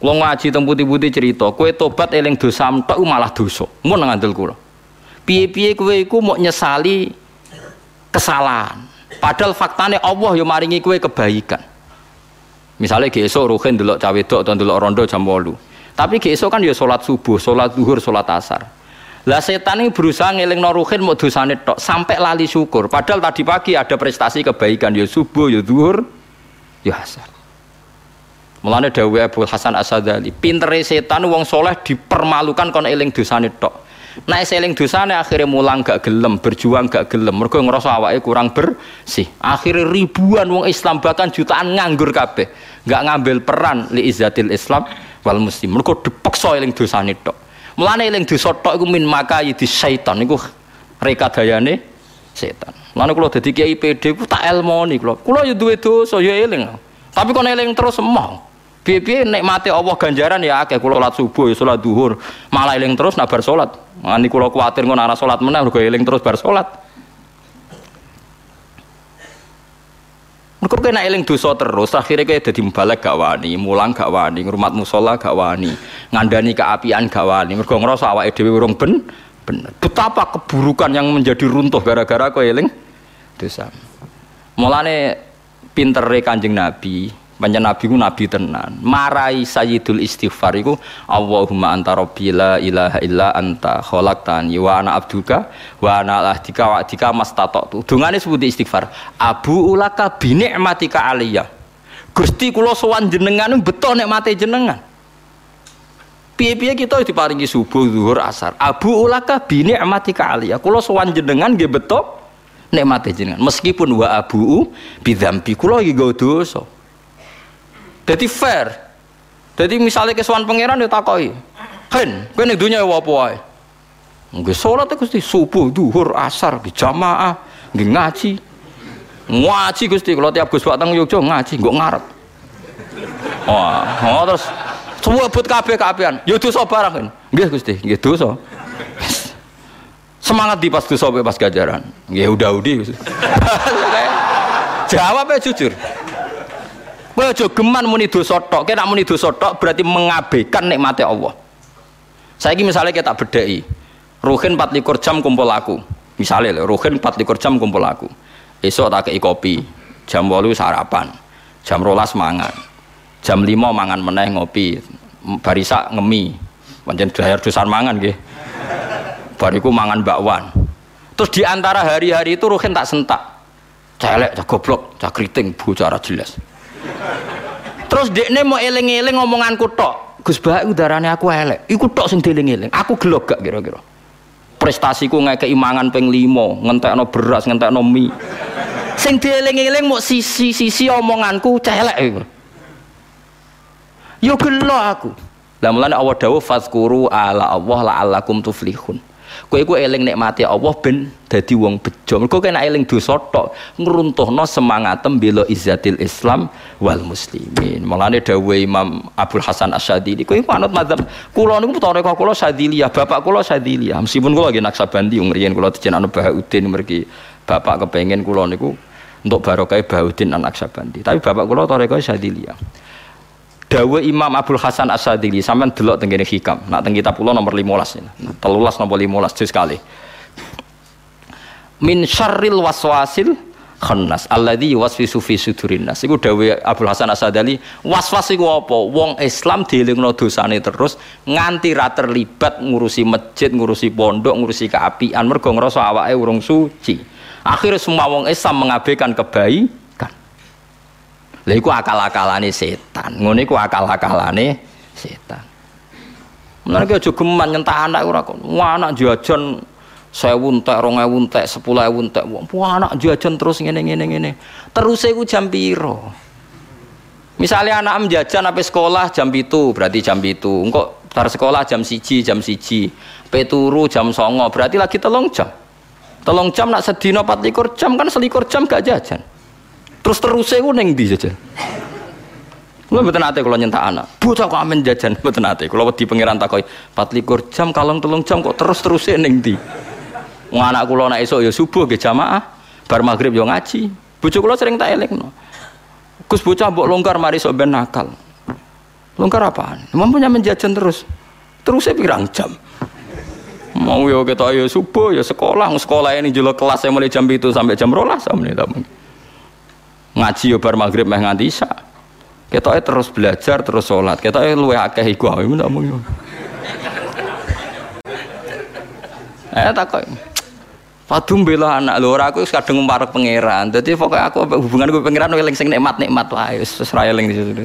Kulo ngaji teng putih-putih cerita, kowe tobat eling dosa tok malah dosa. Mun ngandel kula. Piye-piye kowe iku mau nyesali kesalahan. Padahal faktanya Allah yo maringi kowe kebaikan. Misalnya ge esuk ruhin delok cawe dok atau delok rondo jam 8. Tapi ge esuk kan ya salat subuh, salat zuhur, salat asar. Lah setan ini berusaha ngeling ruhin mau dosane tok sampai lali syukur. Padahal tadi pagi ada prestasi kebaikan ya subuh, ya zuhur, ya asar. Mulane dawuh Abu Hasan Asadali, pintere setan wong soleh dipermalukan kon eling dosane tok. Nek eling dosane akhirnya mulang gak gelem, berjuang gak gelem, mergo ngerasa awake kurang bersih. Akhirnya ribuan wong Islam bahkan jutaan nganggur kabeh, gak ngambil peran li izzatil Islam wal muslim. Mergo dipaksa eling dosane tok. Mulane eling dosa tok iku min makayidi syaitan iku rekadayane setan. Mulane kula dadi kiai PD ku tak elmoni kula. Kula ya duwe dosa ya eling. Tapi kon eling terus mau. Piye-piye nikmate Allah ganjaran ya akeh kula salat subuh ya salat duhur, malah eling terus nak bar salat. Ngani kula kuwatir ngono arah salat meneh mergo eling terus bar salat. Mergo kena eling dosa terus, akhirnya kayak dadi balik gak wani, mulang gak wani, ngrumat musola gak wani, ngandani keapian gak wani, mergo ngerasa awake dhewe urung ben bener. Betapa keburukan yang menjadi runtuh gara-gara kowe eling dosa. Mulane pintere Kanjeng Nabi, Banyak nabi ku nabi tenan. Marai sayyidul istighfar iku Allahumma anta rabbi la ilaha illa anta khalaqtani wa ana abduka wa ana ahdika wa adika mastata'tu. Dungane sebut istighfar. Abu ulaka bi ni'matika aliyya. Gusti kula sowan jenengan beto nikmate jenengan. Piye-piye kita diparingi subuh, zuhur, asar. Abu ulaka bi ni'matika aliyya. Kula sowan jenengan nggih beto nikmate jenengan. Meskipun wa abu bidzambi kula iki dosa. Jadi fair. Jadi misalnya kesuwan pangeran ya takoi. Hen, kowe ning dunya apa wae? Nggih salat Gusti subuh, duhur, asar, jamaah, nggih ngaji. Ngaji Gusti kalau tiap Gus teng Yogyo ngaji, nggo ngarep. Wah, oh, terus semua but kabeh keapian. Ya dosa barang kan. Nggih Gusti, nggih dosa. Semangat di pas dosa pas gajaran. Nggih udah-udi. Jawabnya jujur. Kowe aja geman muni dosa tok. Kena muni dosa tok berarti mengabaikan nikmati Allah. Saiki misalnya kita bedai. Ruhin 24 jam kumpul aku. Misalnya lho, Ruhin 24 jam kumpul aku. Esok tak kei kopi. Jam 8 sarapan. Jam 12 mangan. Jam 5 mangan meneh ngopi. Barisa ngemi. Pancen bayar dosan mangan nggih. Bariku mangan bakwan. Terus di antara hari-hari itu Ruhin tak sentak. Celek, cak goblok, cak keriting, jelas. Terus dekne mau eling-eling ngomonganku tok. Gus Bak udarane aku elek. Iku tok sing dieling-eling. Aku gelok gak kira-kira. Prestasiku ngekeki mangan ping 5, ngentekno beras, ngentekno mie. Sing dieling-eling mau sisi-sisi omonganku celek. Yo gelo aku. Lah mulane dawuh fazkuru ala Allah la'allakum tuflihun. Kowe iku eling nikmati Allah ben dadi wong bejo. Mergo kena eling dosa tok ngruntuhno semangatem bela izzatil Islam wal muslimin. Mulane dawuh Imam Abdul Hasan Asyadili, kowe iku anut mazhab kula niku toreko kula Syadiliyah, bapak kula Syadiliyah. Meskipun kula nggih Naksabandi wong riyen kula dijen anu Bahauddin mergi bapak kepengen kula niku untuk barokah Bahauddin anak Naksabandi. Tapi bapak kula toreko Syadiliyah. Dawe Imam Abdul Hasan Asadili sampean delok teng hikam. Nak teng kitab kula nomor 15 ini. 13 nomor 15 juz sekali. Min syarril waswasil khannas alladzi yuwaswisu fi sudurin nas. Iku dawe Abdul Hasan Asadili, waswas iku apa? Wong Islam dielingno dosane terus nganti ra terlibat ngurusi masjid, ngurusi pondok, ngurusi keapian mergo ngrasa awake urung suci. Akhirnya semua wong Islam mengabaikan kebaikan Lha iku akal-akalane setan. Ngono iku akal-akalane setan. Mulane aja geman nyentak anak ora kok. Anak jajan 1000 entek, 2000 entek, 10000 entek. Anak jajan terus ngene ngene. Terus iku jam piro? Misalnya anak jajan sampai sekolah jam itu berarti jam itu. Engkau tar sekolah jam siji jam siji. Peturu jam songo berarti lagi telung jam. Telung jam nak sedino 24 jam kan selikur jam gak jajan. Terus terus saya neng di jajan. Kulo mboten ate kalau nyentak anak. Bocah kok amen jajan mboten ate. Kulo wedi pangeran takoki, likur jam kalong telung jam kok terus terus neng di. Wong anak kula nek esuk ya subuh nggih jamaah, bar maghrib yo ya ngaji. Bojo kula sering tak elingno. Gus bocah mbok longgar mari sok ben nakal. Longgar apaan? Mampunya menjajan terus. Terusnya pirang jam. Mau yo kita yo subuh ya sekolah, sekolah ini jual kelas yang mulai jam itu sampai jam rolas sama nih ngaji yo bar maghrib meh nganti isya ketoke terus belajar terus sholat ketoke luwe akeh iku ae men omong eh takok Padum bela anak lho ora aku kadung marek pangeran. Dadi pokoke aku hubungan gue pangeran eling sing nikmat-nikmat wae wis wis ra eling di situ.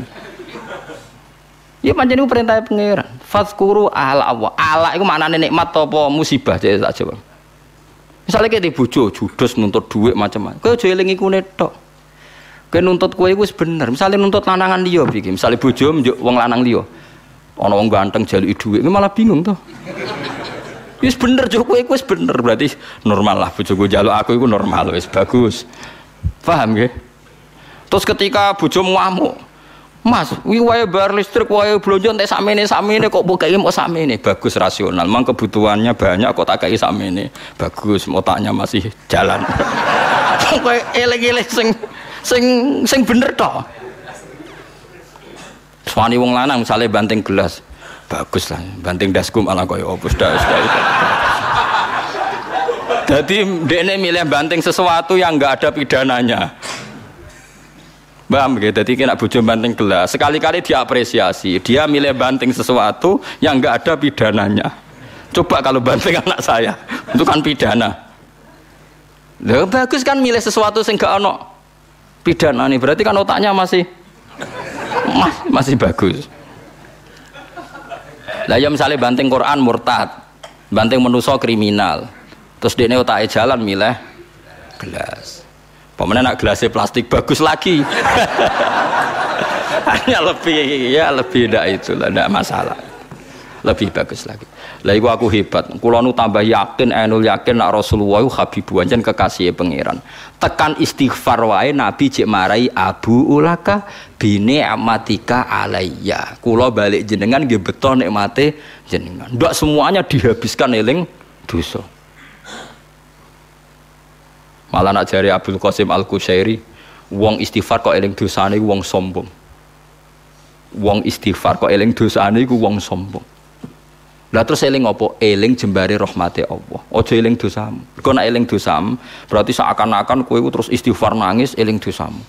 Ya pancen iku perintah pangeran. Fazkuru ala Allah. Ala iku maknane nikmat apa musibah cek tak jawab. Misalnya kayak di bojo judes nuntut duit macam-macam. Kau eling iku tok. Kowe nuntut kowe iku bener. Misale nuntut lanangan liya iki, misale bojo njuk wong lanang liya. Ana wong ganteng jaluki dhuwit, malah bingung to. Wis bener jo kowe wis bener berarti normal lah bojoku jaluk aku iku normal wis bagus. Paham nggih? Terus ketika bojomu ngamuk, Mas, wi wae bar listrik wae blonjo entek sakmene sakmene kok mbok mau sakmene bagus rasional. Mang kebutuhannya banyak kok tak kaya sakmene. Bagus, otaknya masih jalan. Kowe eling-eling sing sing sing bener toh Suami wong lanang misalnya banting gelas bagus lah banting dasku malah kaya opus das jadi dene milih banting sesuatu yang enggak ada pidananya Paham gitu? Jadi kena bojo banting gelas, sekali-kali diapresiasi. Dia milih banting sesuatu yang enggak ada pidananya. Coba kalau banting anak saya, itu kan pidana. Loh, bagus kan milih sesuatu sing gak ono pidana nih berarti kan otaknya masih mas, masih bagus. Lah ya misalnya banting Quran murtad banting menuso kriminal terus dia otaknya jalan milih gelas. Pemenang nak gelasnya plastik bagus lagi. Hanya lebih ya lebih tidak itu tidak masalah lebih bagus lagi lah iku aku hebat. Kula nu tambah yakin enul yakin nak Rasulullah habibu anjen kekasih pangeran. Tekan istighfar wae Nabi cek marai Abu Ulaka bini amatika alayya. Kula balik jenengan nggih beton nikmate jenengan. Ndak semuanya dihabiskan eling dosa. Malah nak jari Abdul Qasim Al Kushairi, wong istighfar kok eling dosane wong sombong. Wong istighfar kok eling dosane iku wong sombong. Lah terus eling apa? Eling jembare rahmate Allah. Aja eling dosamu. Kau nak eling dosamu, berarti seakan-akan kowe terus istighfar nangis eling dosamu.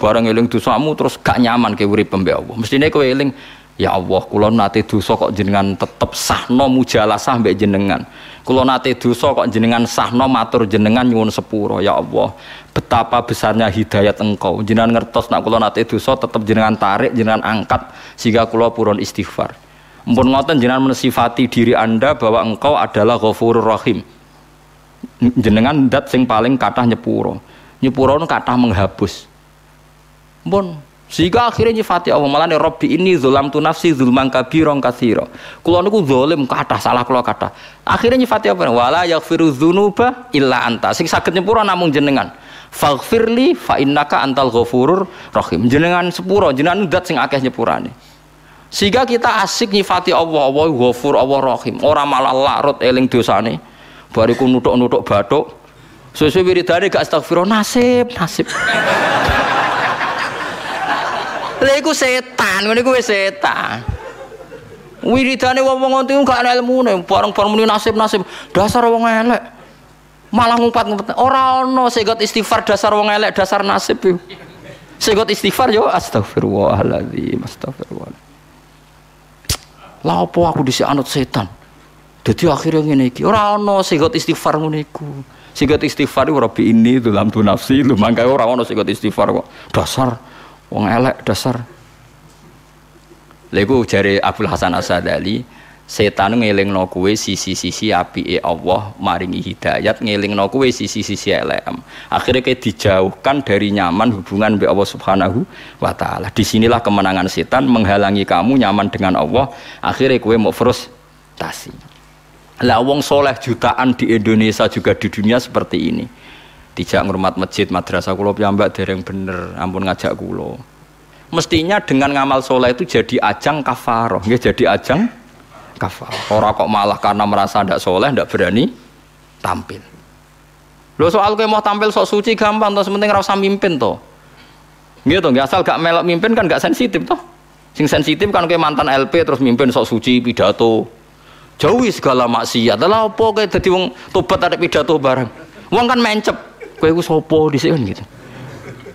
Barang eling dosamu terus gak nyaman ke urip pembe Allah. Mestine kowe eling Ya Allah, kula nate dosa kok jenengan tetep sahno mujalasah mbek jenengan. Kula nate dosa kok jenengan sahno matur jenengan nyuwun sepuro. Ya Allah, betapa besarnya hidayat Engkau. Jenengan ngertos nak kula nate dosa tetep jenengan tarik, jenengan angkat sehingga kula purun istighfar. Mpun ngoten jenengan mensifati diri Anda bahwa Engkau adalah Ghafurur Rahim. Jenengan dat sing paling kathah nyepuro. Nyepuro kathah menghapus. Mpun sehingga akhirnya nyifati Allah malah nih Robbi ini zulam tu nafsi zulman kabirong kasiro. Kulo niku zolim kata salah kulo kata. Akhirnya nyifati apa? Wala yakfiru dzunuba illa anta. Sing saged nyepuro namung jenengan. Faghfirli fa innaka antal ghafurur rahim. Jenengan sepuro, jenengan dat sing akeh nyepurane. Sehingga kita asik nyifati Allah, Allah ghafur, Allah rahim. Orang malah larut eling dosane. Bariku nutuk-nutuk batuk. Sesuai wiridane gak astagfirullah nasib, nasib. Lha iku setan, ngene iku wis setan. Wiridane wong-wong ngono gak ana ilmune, bareng-bareng muni nasib-nasib. Dasar wong elek. Malah ngumpat-ngumpet. Ora ana segot istighfar dasar wong elek, dasar nasib. Segot istighfar yo astagfirullahaladzim, astagfirullah. Lah apa aku dhisik anut setan? Jadi akhirnya ngene iki. Ora ana segot istighfar ngene iku. Segot istighfar ora bi ini dalam tu nafsi, lu mangka ora ana segot istighfar kok. Dasar Wong elek dasar. Lego jari Abdul Hasan Asadali, setan ngelingno kowe sisi-sisi apike Allah maringi hidayat ngelingno kowe sisi-sisi elem. Akhirnya kayak dijauhkan dari nyaman hubungan dengan Allah Subhanahu wa taala. Di sinilah kemenangan setan menghalangi kamu nyaman dengan Allah. Akhirnya kowe mau frustasi. Lah wong soleh jutaan di Indonesia juga di dunia seperti ini tidak ngurmat masjid madrasah kulo piyambak dereng bener ampun ngajak kulo mestinya dengan ngamal soleh itu jadi ajang kafaroh ya jadi ajang kafaroh orang kok malah karena merasa tidak soleh tidak berani tampil. Lo soal kayak mau tampil sok suci gampang tuh sementing rasa mimpin tuh gitu nggak asal gak melok mimpin kan gak sensitif tuh sing sensitif kan kayak mantan LP terus mimpin sok suci pidato. Jauhi segala maksiat. Lah apa kayak tadi wong tobat ada pidato bareng? Wong kan mencep. Kowe iku sapa dhisik kan gitu.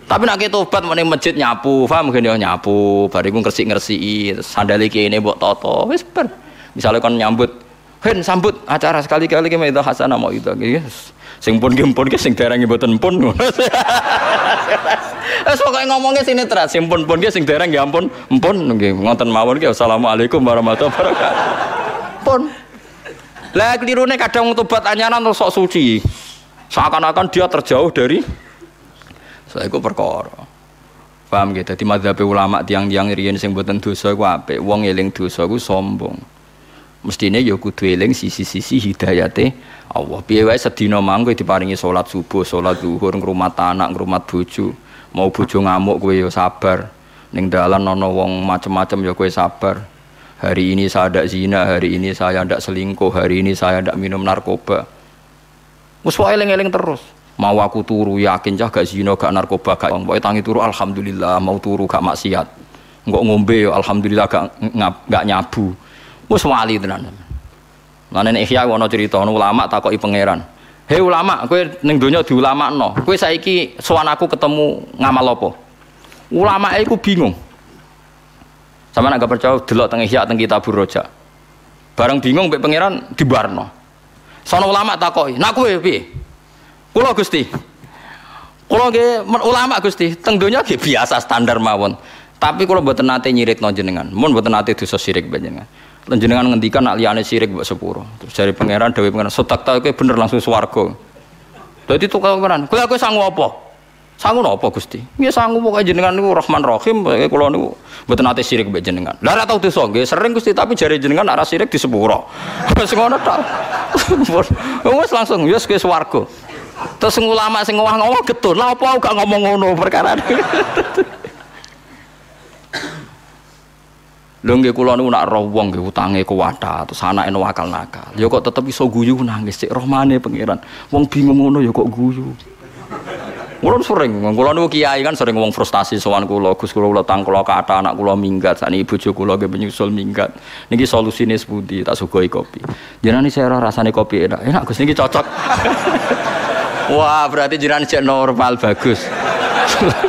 Tapi nak tobat meneh masjid nyapu, paham ya nyapu, bariku ngresik-ngresiki, sandale kene mbok toto, wis ber. Misalnya kon nyambut, "Hen sambut acara sekali-kali ki itu hasanah mau itu." Yes. Sing pun ki pun ki sing dereng mboten pun. Wis pokoke ngomongnya sini terat, sing pun pun ki sing dereng ya ampun, empun nggih ngoten mawon ki assalamualaikum warahmatullahi wabarakatuh. Pun. Lah klirune kadang tobat anyaran terus sok suci seakan-akan dia terjauh dari saya itu perkara paham gitu di madhab ulama tiang-tiang riyen sing buatan dosa ku apik wong eling dosa ku sombong mestine ya kudu eling sisi-sisi hidayate Allah piye wae sedina mangko diparingi salat subuh salat zuhur ngrumat anak ngrumat bojo mau bojo ngamuk kowe ya sabar ning dalan ana wong macem-macem ya kowe sabar hari ini saya tidak zina hari ini saya tidak selingkuh hari ini saya tidak minum narkoba Wes eling-eling terus. Mau aku turu yakin cah gak zina, gak narkoba, gak wong tangi turu alhamdulillah, mau turu gak maksiat. Enggak ngombe ya alhamdulillah gak gak nyabu. Wes wali tenan. Lah nek ihya ana cerita ulama takoki pangeran. Hei ulama, kowe ning donya diulamakno. Kowe saiki sowan aku ketemu ngamal apa? Ulama iku bingung. Sama gak percaya delok teng ihya teng kitabur roja. Bareng bingung mbek pangeran dibarno. Sono ulama takoki, "Nak kowe piye?" Kula Gusti. Kula nggih ulama Gusti, teng donya nggih biasa standar mawon. Tapi kula mboten nate nyirikno jenengan. Mun mboten nate dosa sirik jenengan. Jenengan ngendikan nak liyane sirik mbok sepuro. Terus dari pangeran dawuh pangeran, "Sotak ta kowe bener langsung swarga." Dadi tukang pangeran, "Kowe aku sangu apa?" Sangu apa Gusti? Ya sangu pokoke jenengan niku Rahman Rahim, kula niku mboten ate sirik mbek jenengan. Lah ora tau dosa sering Gusti tapi jari jenengan ora sirik di sepuro. Wis ngono tok. Wis langsung ya wis swarga. Terus ulama sing ngomong-ngomong getun, lah apa gak ngomong ngono perkara. Lho nggih kula niku nak roh wong nggih utange kuwata terus anake wakal nakal. Ya kok tetep iso guyu nangis cek rohmane pangeran. Wong bingung ngono ya kok guyu. Mulai sering, kula niku kiai kan sering ngomong frustasi sowan kula, Gus kula kula tang kula kata anak kula minggat, sakniki bojo kula ge menyusul minggat. Niki solusine sepundi tak sugoi kopi. Jenengan saya rasane kopi enak. Enak Gus niki cocok. Wah, berarti jenengan cek normal bagus.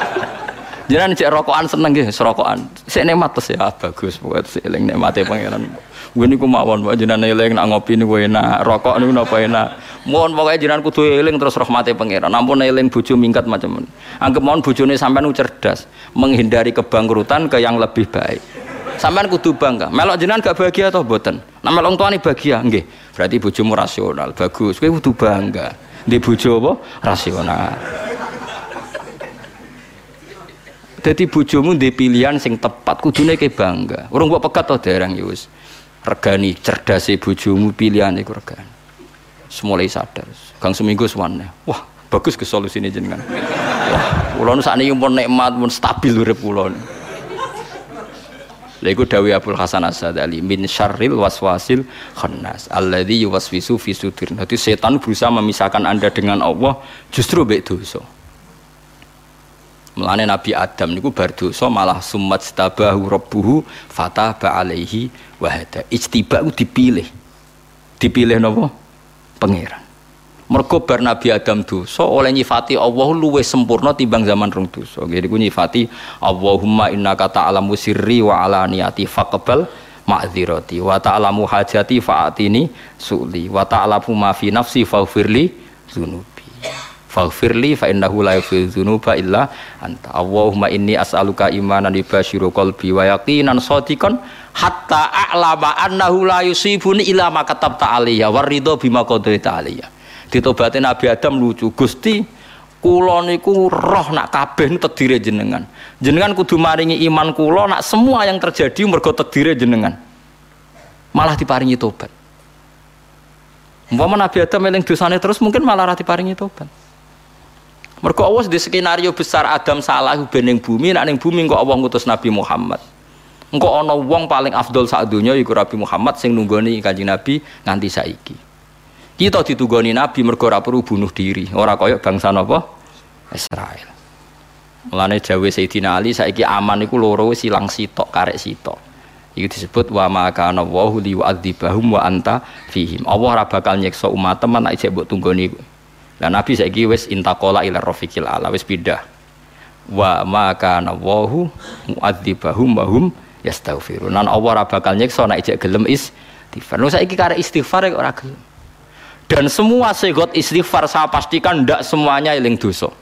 Jenengan cek rokokan seneng nggih, rokokan. Sik nikmat terus ya bagus pokoke sik eling nikmate pangeran. Gue niku mawon wae jenengan eling nak ngopi niku enak, rokok niku napa enak. Mohon pokoke jenengan kudu eling terus rahmate pangeran. Ampun eling bojo mingkat macam Anggap mohon bojone sampean cerdas, menghindari kebangkrutan ke yang lebih baik. Sampean kudu bangga. Melok jenengan gak bahagia atau boten? Nah melok tuane bahagia, nggih. Berarti bojomu rasional, bagus. Kowe kudu bangga. Di bojo apa? Rasional. Jadi bojomu di pilihan sing tepat kudune ke bangga. Urung mbok pegat to dereng ya wis. Regani cerdase bojomu pilihan iku regani. Semulai sadar. Kang seminggu suwane. Wah, bagus ke solusine jenengan. Wah, kula nu sakniki pun nikmat pun stabil urip kula. Lha iku dawuh Abdul Hasan As-Sadali min syarril waswasil khannas alladzi yuwaswisu fi sudur. Dadi setan berusaha memisahkan Anda dengan Allah justru mbek dosa. Mulane Nabi Adam niku bar dosa malah sumat stabahu rabbuhu fataba alaihi wa hada. Ijtiba dipilih. Dipilih napa? Pangeran. Mergo bar Nabi Adam dosa oleh nyifati Allah luwih sempurna timbang zaman rong dosa. Jadi ku nyifati Allahumma innaka ta'lamu sirri wa alaniyati faqbal ma'dzirati wa ta'lamu hajati fa'atini su'li wa ta'lamu ma fi nafsi faghfirli dzunubi faghfirli fa innahu la yaghfiru illa anta. Allahumma inni as'aluka imanan yubashiru qalbi wa yaqinan shadiqan hatta a'lama annahu la yusibuni illa ma katabta alayya waridho bima qadaita alayya ditobati Nabi Adam lucu. Gusti kula niku roh nak kabeh tedire jenengan. Jenengan kudu maringi iman kula nak semua yang terjadi mergo tedire jenengan. Malah diparingi tobat. Umpama Nabi Adam eling dosane terus mungkin malah ra diparingi tobat. Mergo Allah di skenario besar Adam salah bening bumi, nak ning bumi kok Allah ngutus Nabi Muhammad. Engko ana wong paling afdol sak donya iku Nabi Muhammad sing nunggoni Kanjeng Nabi nganti saiki. Kita ditunggoni Nabi mergo ora perlu bunuh diri, ora kaya bangsa napa? Israel. Mulane jawe Sayyidina Ali saiki aman iku loro wis ilang sitok karek sitok. Iku disebut wa ma kana wa li wa anta fihim. Allah ora bakal nyiksa umat teman nek mbok tunggoni dan Nabi saiki wis intakola ila rafiqil ala wis pindah. Wa ma kana wahu mu'adzibahum wa hum yastaghfirun. Nan Allah ora bakal nyiksa nek ijek gelem istighfar. Lho saiki karek istighfar kok ora gelem. Dan semua segot istighfar saya pastikan ndak semuanya eling dosa.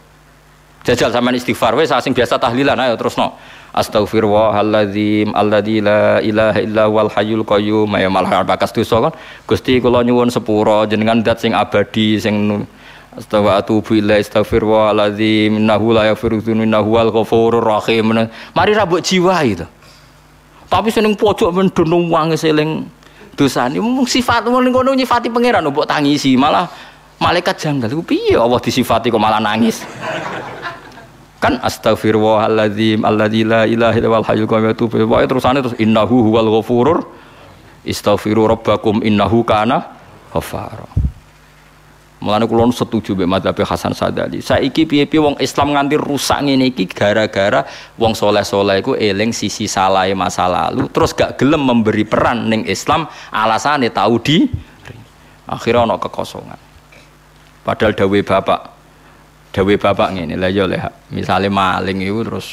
Jajal sama istighfar wis sing biasa tahlilan ayo terus no. Astaghfirullahaladzim alladzi la ilaha illa wal hayyul qayyum ya malah bakas dosa kan. Gusti kula nyuwun sepuro jenengan dat sing abadi sing Astawa atubu ila astaghfirullahaladzim innahu la yaghfiru dzunub innahu wal ghafurur rahim. Mari ra mbok jiwa itu. Tapi seneng pojok men dono wong seling dosane mung sifat mung ngono nyifati pangeran mbok tangisi malah malaikat janggal iku piye Allah disifati kok malah nangis. kan astaghfirullahaladzim alladzi la ilaha illa hayyul qayyum atubu wa terusane terus innahu huwal ghafurur istaghfiru rabbakum innahu kana ghafara Mulane kula setuju mbek madzhab Hasan Sadali. Saiki piye-piye wong Islam nganti rusak ngene iki gara-gara wong soleh-soleh iku eling sisi salahe masa lalu terus gak gelem memberi peran ning Islam alasane tahu di akhirnya ana kekosongan. Padahal dawe bapak dawe bapak ngene lah ya leh misale maling itu terus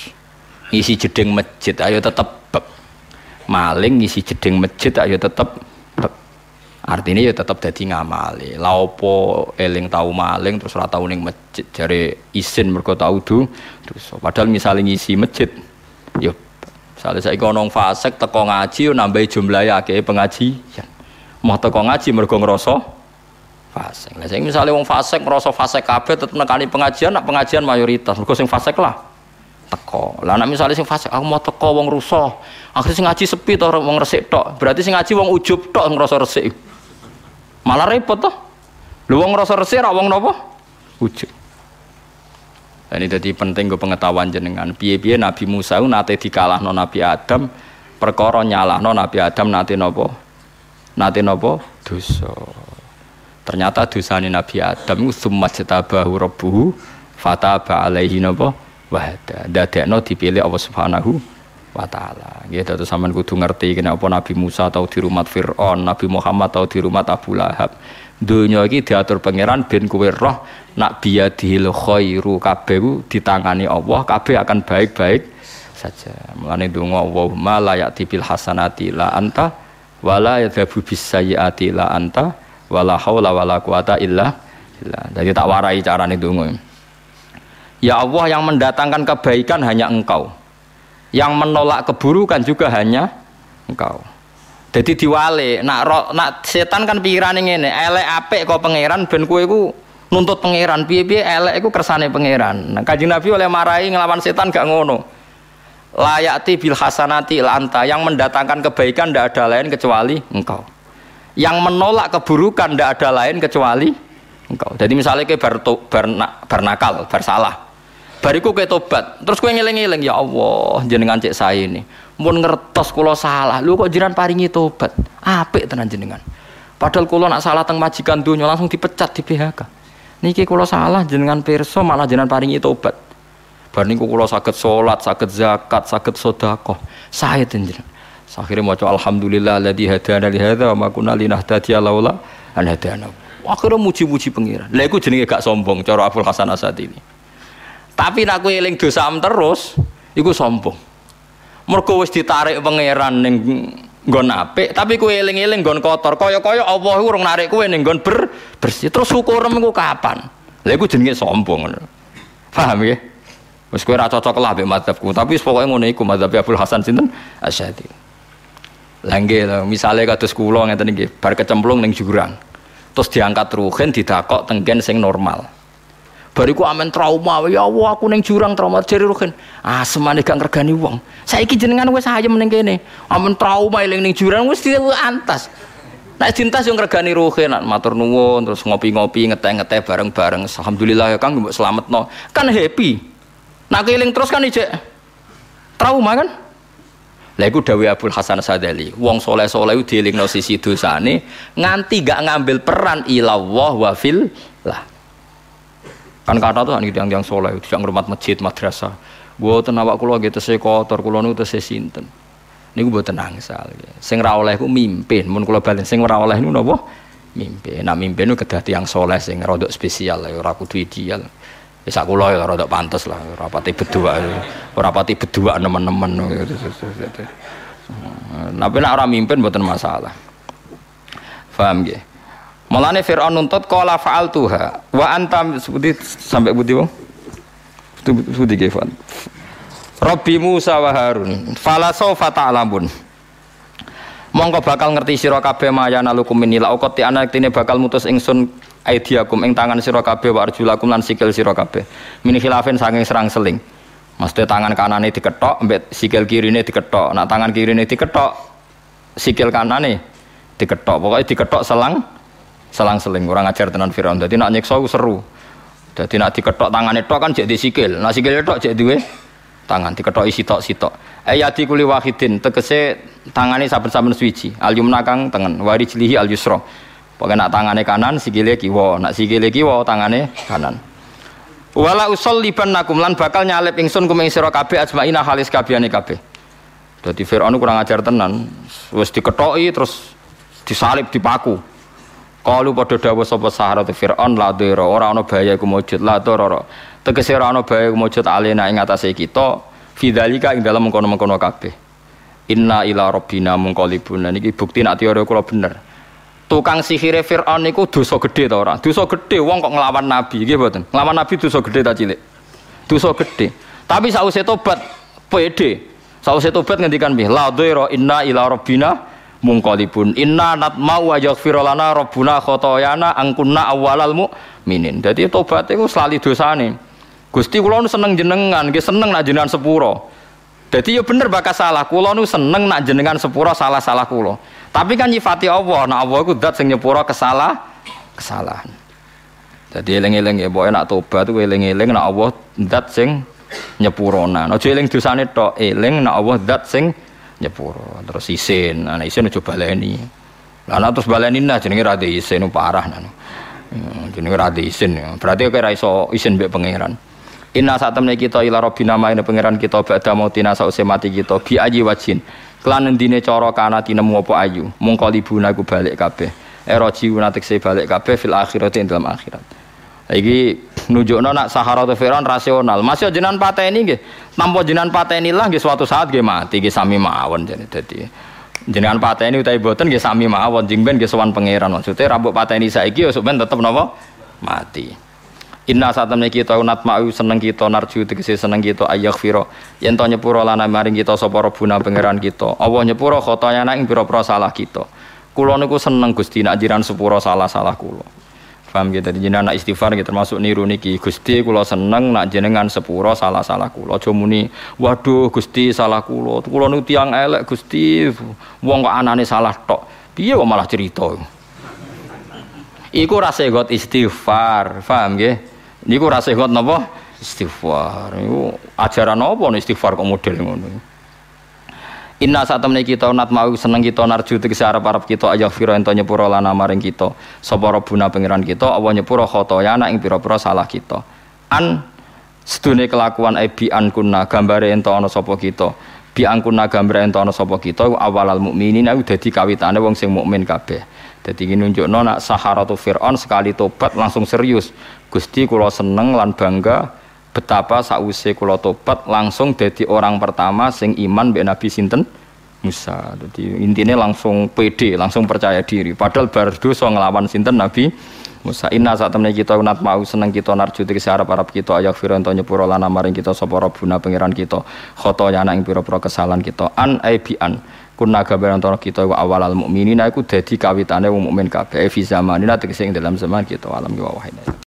ngisi jeding masjid ayo tetep maling ngisi jeding masjid ayo tetep Artinya ya tetap jadi ngamali. Laupo eling tahu maling terus ora tau ning masjid jare izin mergo tau du. Terus padahal misalnya ngisi masjid ya misalnya saya ono fasek teko ngaji nambahi jumlahnya akeh pengajian. Mau teko ngaji mergo ngrasa fasek. Lah saya misalnya wong fasek ngrasa fasek kabeh tetep nekani pengajian nak pengajian mayoritas mergo sing fasek lah teko. Lah nek misalnya sing fasik aku mau teko wong rusuh, akhirnya sing ngaji sepi to wong resik tok. Berarti sing ngaji wong ujub tok ngrasa resik. Malah repot toh. Lu wong rasa resik ra wong napa? Ujug. ini jadi penting ke pengetahuan jenengan. Piye-piye Nabi Musa nate dikalahno Nabi Adam, perkara nyalahno Nabi Adam nate napa? Nate napa? Dosa. Ternyata dosane Nabi Adam itu summa jatabahu rabbuhu fataba alaihi napa? Wahada. Dadekno dipilih Allah Subhanahu wa taala. Nggih dados sampean kudu ngerti kenapa Nabi Musa atau di rumah Firaun, Nabi Muhammad atau di rumah Abu Lahab. Dunia iki diatur pangeran ben kowe roh nak biyadil khairu kabeh ku ditangani Allah kabeh akan baik-baik saja. Mulane donga Allahumma la ya'ti bil hasanati la anta wala yadhabu bis sayyiati la anta wala haula wala quwata illa billah. Jadi tak warai carane donga. Ya Allah yang mendatangkan kebaikan hanya Engkau. Yang menolak keburukan juga hanya Engkau. Jadi diwale, nak ro, nak setan kan pikiran ini, elek apik kok pangeran ben kowe iku nuntut pangeran, piye-piye elek iku kersane pangeran. Nah, Kanjeng Nabi oleh marahi ngelawan setan gak ngono. Layati bil hasanati lanta yang mendatangkan kebaikan tidak ada lain kecuali engkau. Yang menolak keburukan tidak ada lain kecuali engkau. Jadi misalnya ke bar, bar, bar nakal, bar salah. Bariku ke tobat, terus kue ngiling-ngiling ya Allah jenengan cek saya ini. Mun ngertos kula salah. Lu kok jiran paringi tobat? Apik tenan jenengan. Padahal kula nak salah teng majikan dunia langsung dipecat di PHK niki kula salah jenengan perso malah jenengan paringi tobat. Bar niku kula saged salat saged zakat saged sedekah. Saya jenengan. Akhirnya mau alhamdulillah alladzi hadana li hadza wa ma kunna linahtadiya laula an hadana akhirnya muji-muji pengiran. Lha iku jenenge gak sombong cara Abdul Hasan ini tapi nak kowe eling dosa terus iku sombong. Mergo wis ditarik pangeran ning nggon apik tapi kowe eling-eling nggon kotor kaya-kaya Allah urung narik kowe ning nggon ber bersih. Terus syukurem iku kapan? Lha iku jenenge sombong ngono. Paham ya? Wis kowe ora cocok lah mbek madzhabku tapi pokoke ngono iku madzhab Abdul Hasan sinten? Asyadi. Lha nggih misale kados kula ngeten nggih bar kecemplung ning jurang. Terus diangkat ruhin didakok tenggen sing normal Bariku amen trauma, ya Allah aku neng jurang trauma jari rugen. Ah semane gak ngergani wong. Saiki jenengan wis ayem ning kene. Amen trauma eling ning jurang wis antas. Nek cintas yang ngergani rugen, matur nuwun terus ngopi-ngopi ngeteh-ngeteh bareng-bareng. Alhamdulillah ya Kang mbok slametno. Kan happy. Nak eling terus kan ijek trauma kan? Lah iku dawuh Abdul Hasan Sadali, wong soleh-soleh dielingno sisi dosane nganti gak ngambil peran ilallah wa fil lah. Kan kata tuh yang yang soleh, tidak ngurmat masjid, madrasah. Gue tenawak kulo gitu saya kotor, kulo nu saya sinten. Ini gue tenang sal. Sing ra oleh gue mimpin, mun kulo balen sing ra oleh nu nopo mimpin. Nah mimpin nu kedah yang soleh sing rodok spesial, ya ora kudu ideal. Ya sak kulo ya rodok pantas lah, ora pati berdua, ora pati berdua nemen-nemen. Tapi nak orang mimpin buatan masalah. Faham gak? Mulane Fir'aun nuntut qala fa'al tuha wa antam seperti sampai budi wong. Seperti Gefan. Rabbi Musa wa Harun fala sawfa ta'lamun. Monggo bakal ngerti sira kabeh maya nalukum min la uqti anak tine bakal mutus ingsun aidiakum ing tangan sira kabeh wa arjulakum lan sikil sira kabeh. Min khilafin saking serang seling. Maksudnya tangan kanane diketok, mbek sikil kirine diketok. Nak tangan kirine diketok, sikil kanane diketok. Pokoknya diketok selang selang-seling orang ajar tenan Firaun. Jadi nak nyekso seru. Jadi nak diketok tangannya tok kan jadi sikil. Nak sikil tok jadi duwe tangan diketok isi tok sitok. Ayati kuli wahidin tegese tangane saben-saben suci. Al yumna kang tengen, wari jlihi al yusra. Pokoke nak tangane kanan sikile kiwa, nak sikile kiwa tangane kanan. Wala usol liban nakum lan bakal nyalip ingsun kuming sira kabeh ajmaina halis kabehane kabeh. Dadi Firaun kurang ajar tenan, wis diketoki terus disalib dipaku. Kalu padha dawuh sapa saharat Firaun la dira ora ana bahaya iku mujud la dara. Tegese ora ana bahaya iku mujud alena ing atase kita fidzalika ing dalam mengkono-mengkono kabeh. Inna ila rabbina munqalibun. Niki bukti nak teori kula bener. Tukang sihire Firaun niku dosa gedhe ta ora? Dosa gedhe wong kok nglawan nabi nggih mboten. Nglawan nabi dosa gedhe ta cilik? Dosa gedhe. Tapi sausé tobat pede. Sausé tobat ngendikan piye? La dira inna ila rabbina mungkolibun inna natmau wa yaghfir lana rabbuna khotoyana angkunna awalal mukminin dadi tobat iku selalu dosane. Gusti kula nu seneng jenengan nggih seneng nak jenengan sepuro. Dadi ya bener bakas salah kula nu seneng nak jenengan sepuro salah-salah kula. Tapi kan nyifati Allah nak Allah iku zat sing nyepuro kesalah kesalahan. Jadi eling-eling ya boy nak tobat tuh eling-eling nak Allah zat sing nyepurona. Aja eling dosane tok eling nak Allah zat sing nyepuro. Terus isin. Anak isin coba baleni lah terus baleni nah jenenge ra isin parah nah jenenge ra isin berarti kira iso isin mbek pangeran. Inna saat kita ila robbina ma ini pangeran kita ba'da mautina sause mati kita bi aji wajin. Kelan endine cara kana tinemu apa ayu? Mung kalibuna ku balik kabeh. Erojiuna tekse balik kabeh fil akhirat ing dalam akhirat iki nunjukno nak Sahara Firaun rasional. Masih jenengan pateni nggih. Tanpa jenengan pateni lah nggih suatu saat nggih mati nggih sami mawon jadi dadi jenengan pateni utawi boten nggih sami mawon jing ben nggih sowan pangeran. Maksudnya rambut pateni saiki ya sok ben tetep napa? Mati. Inna temen kita unat ma'u seneng kita narju tegese seneng kita ayak firo yen to nyepuro lana maring kita sapa robuna pangeran kita. Allah nyepuro khotoya ing pira-pira salah kita. Kula niku seneng Gusti nak jiran sepuro salah-salah kula paham gitu jadi jenengan istighfar gitu termasuk niru niki Gusti kula seneng nak jenengan sepuro salah-salah kula aja muni waduh Gusti salah kula kula niku tiang elek Gusti wong kok anane salah tok piye kok malah cerita Iku rasa istighfar, paham nggih? Niku rasa sehat napa? Istighfar. Niku ajaran nih istighfar kok model ngono. Inna saat temen kita nat mau seneng kita narju tegese arep-arep kita ayah fira ento nyepuro lana maring kita sapa robuna pangeran kita apa nyepuro khotoya ing pira-pira salah kita. An sedune kelakuan ebi an kunna gambare ento ana sapa kita. Bi an kunna gambare ento ana sapa kita awalal mukminin aku dadi kawitane wong sing mukmin kabeh. Dadi iki nunjukno nak Saharatu Firaun sekali tobat langsung serius. Gusti kula seneng lan bangga betapa sause kula tobat langsung jadi orang pertama sing iman mbek Nabi sinten Musa. Jadi intinya langsung pede, langsung percaya diri. Padahal bar dosa ngelawan sinten Nabi Musa. Inna saat temen kita unat mau seneng kita narju tegese arep-arep kita ayak firon to nyepuro lan maring kita sapa Rabbuna pangeran kita. Khotoya ing pira-pira kesalahan kita an aibian kunna gambaran kita wa awalal mukminin iku dadi kawitane wong mukmin kabeh fi zamanina tegese ing dalam zaman kita alam wa wahid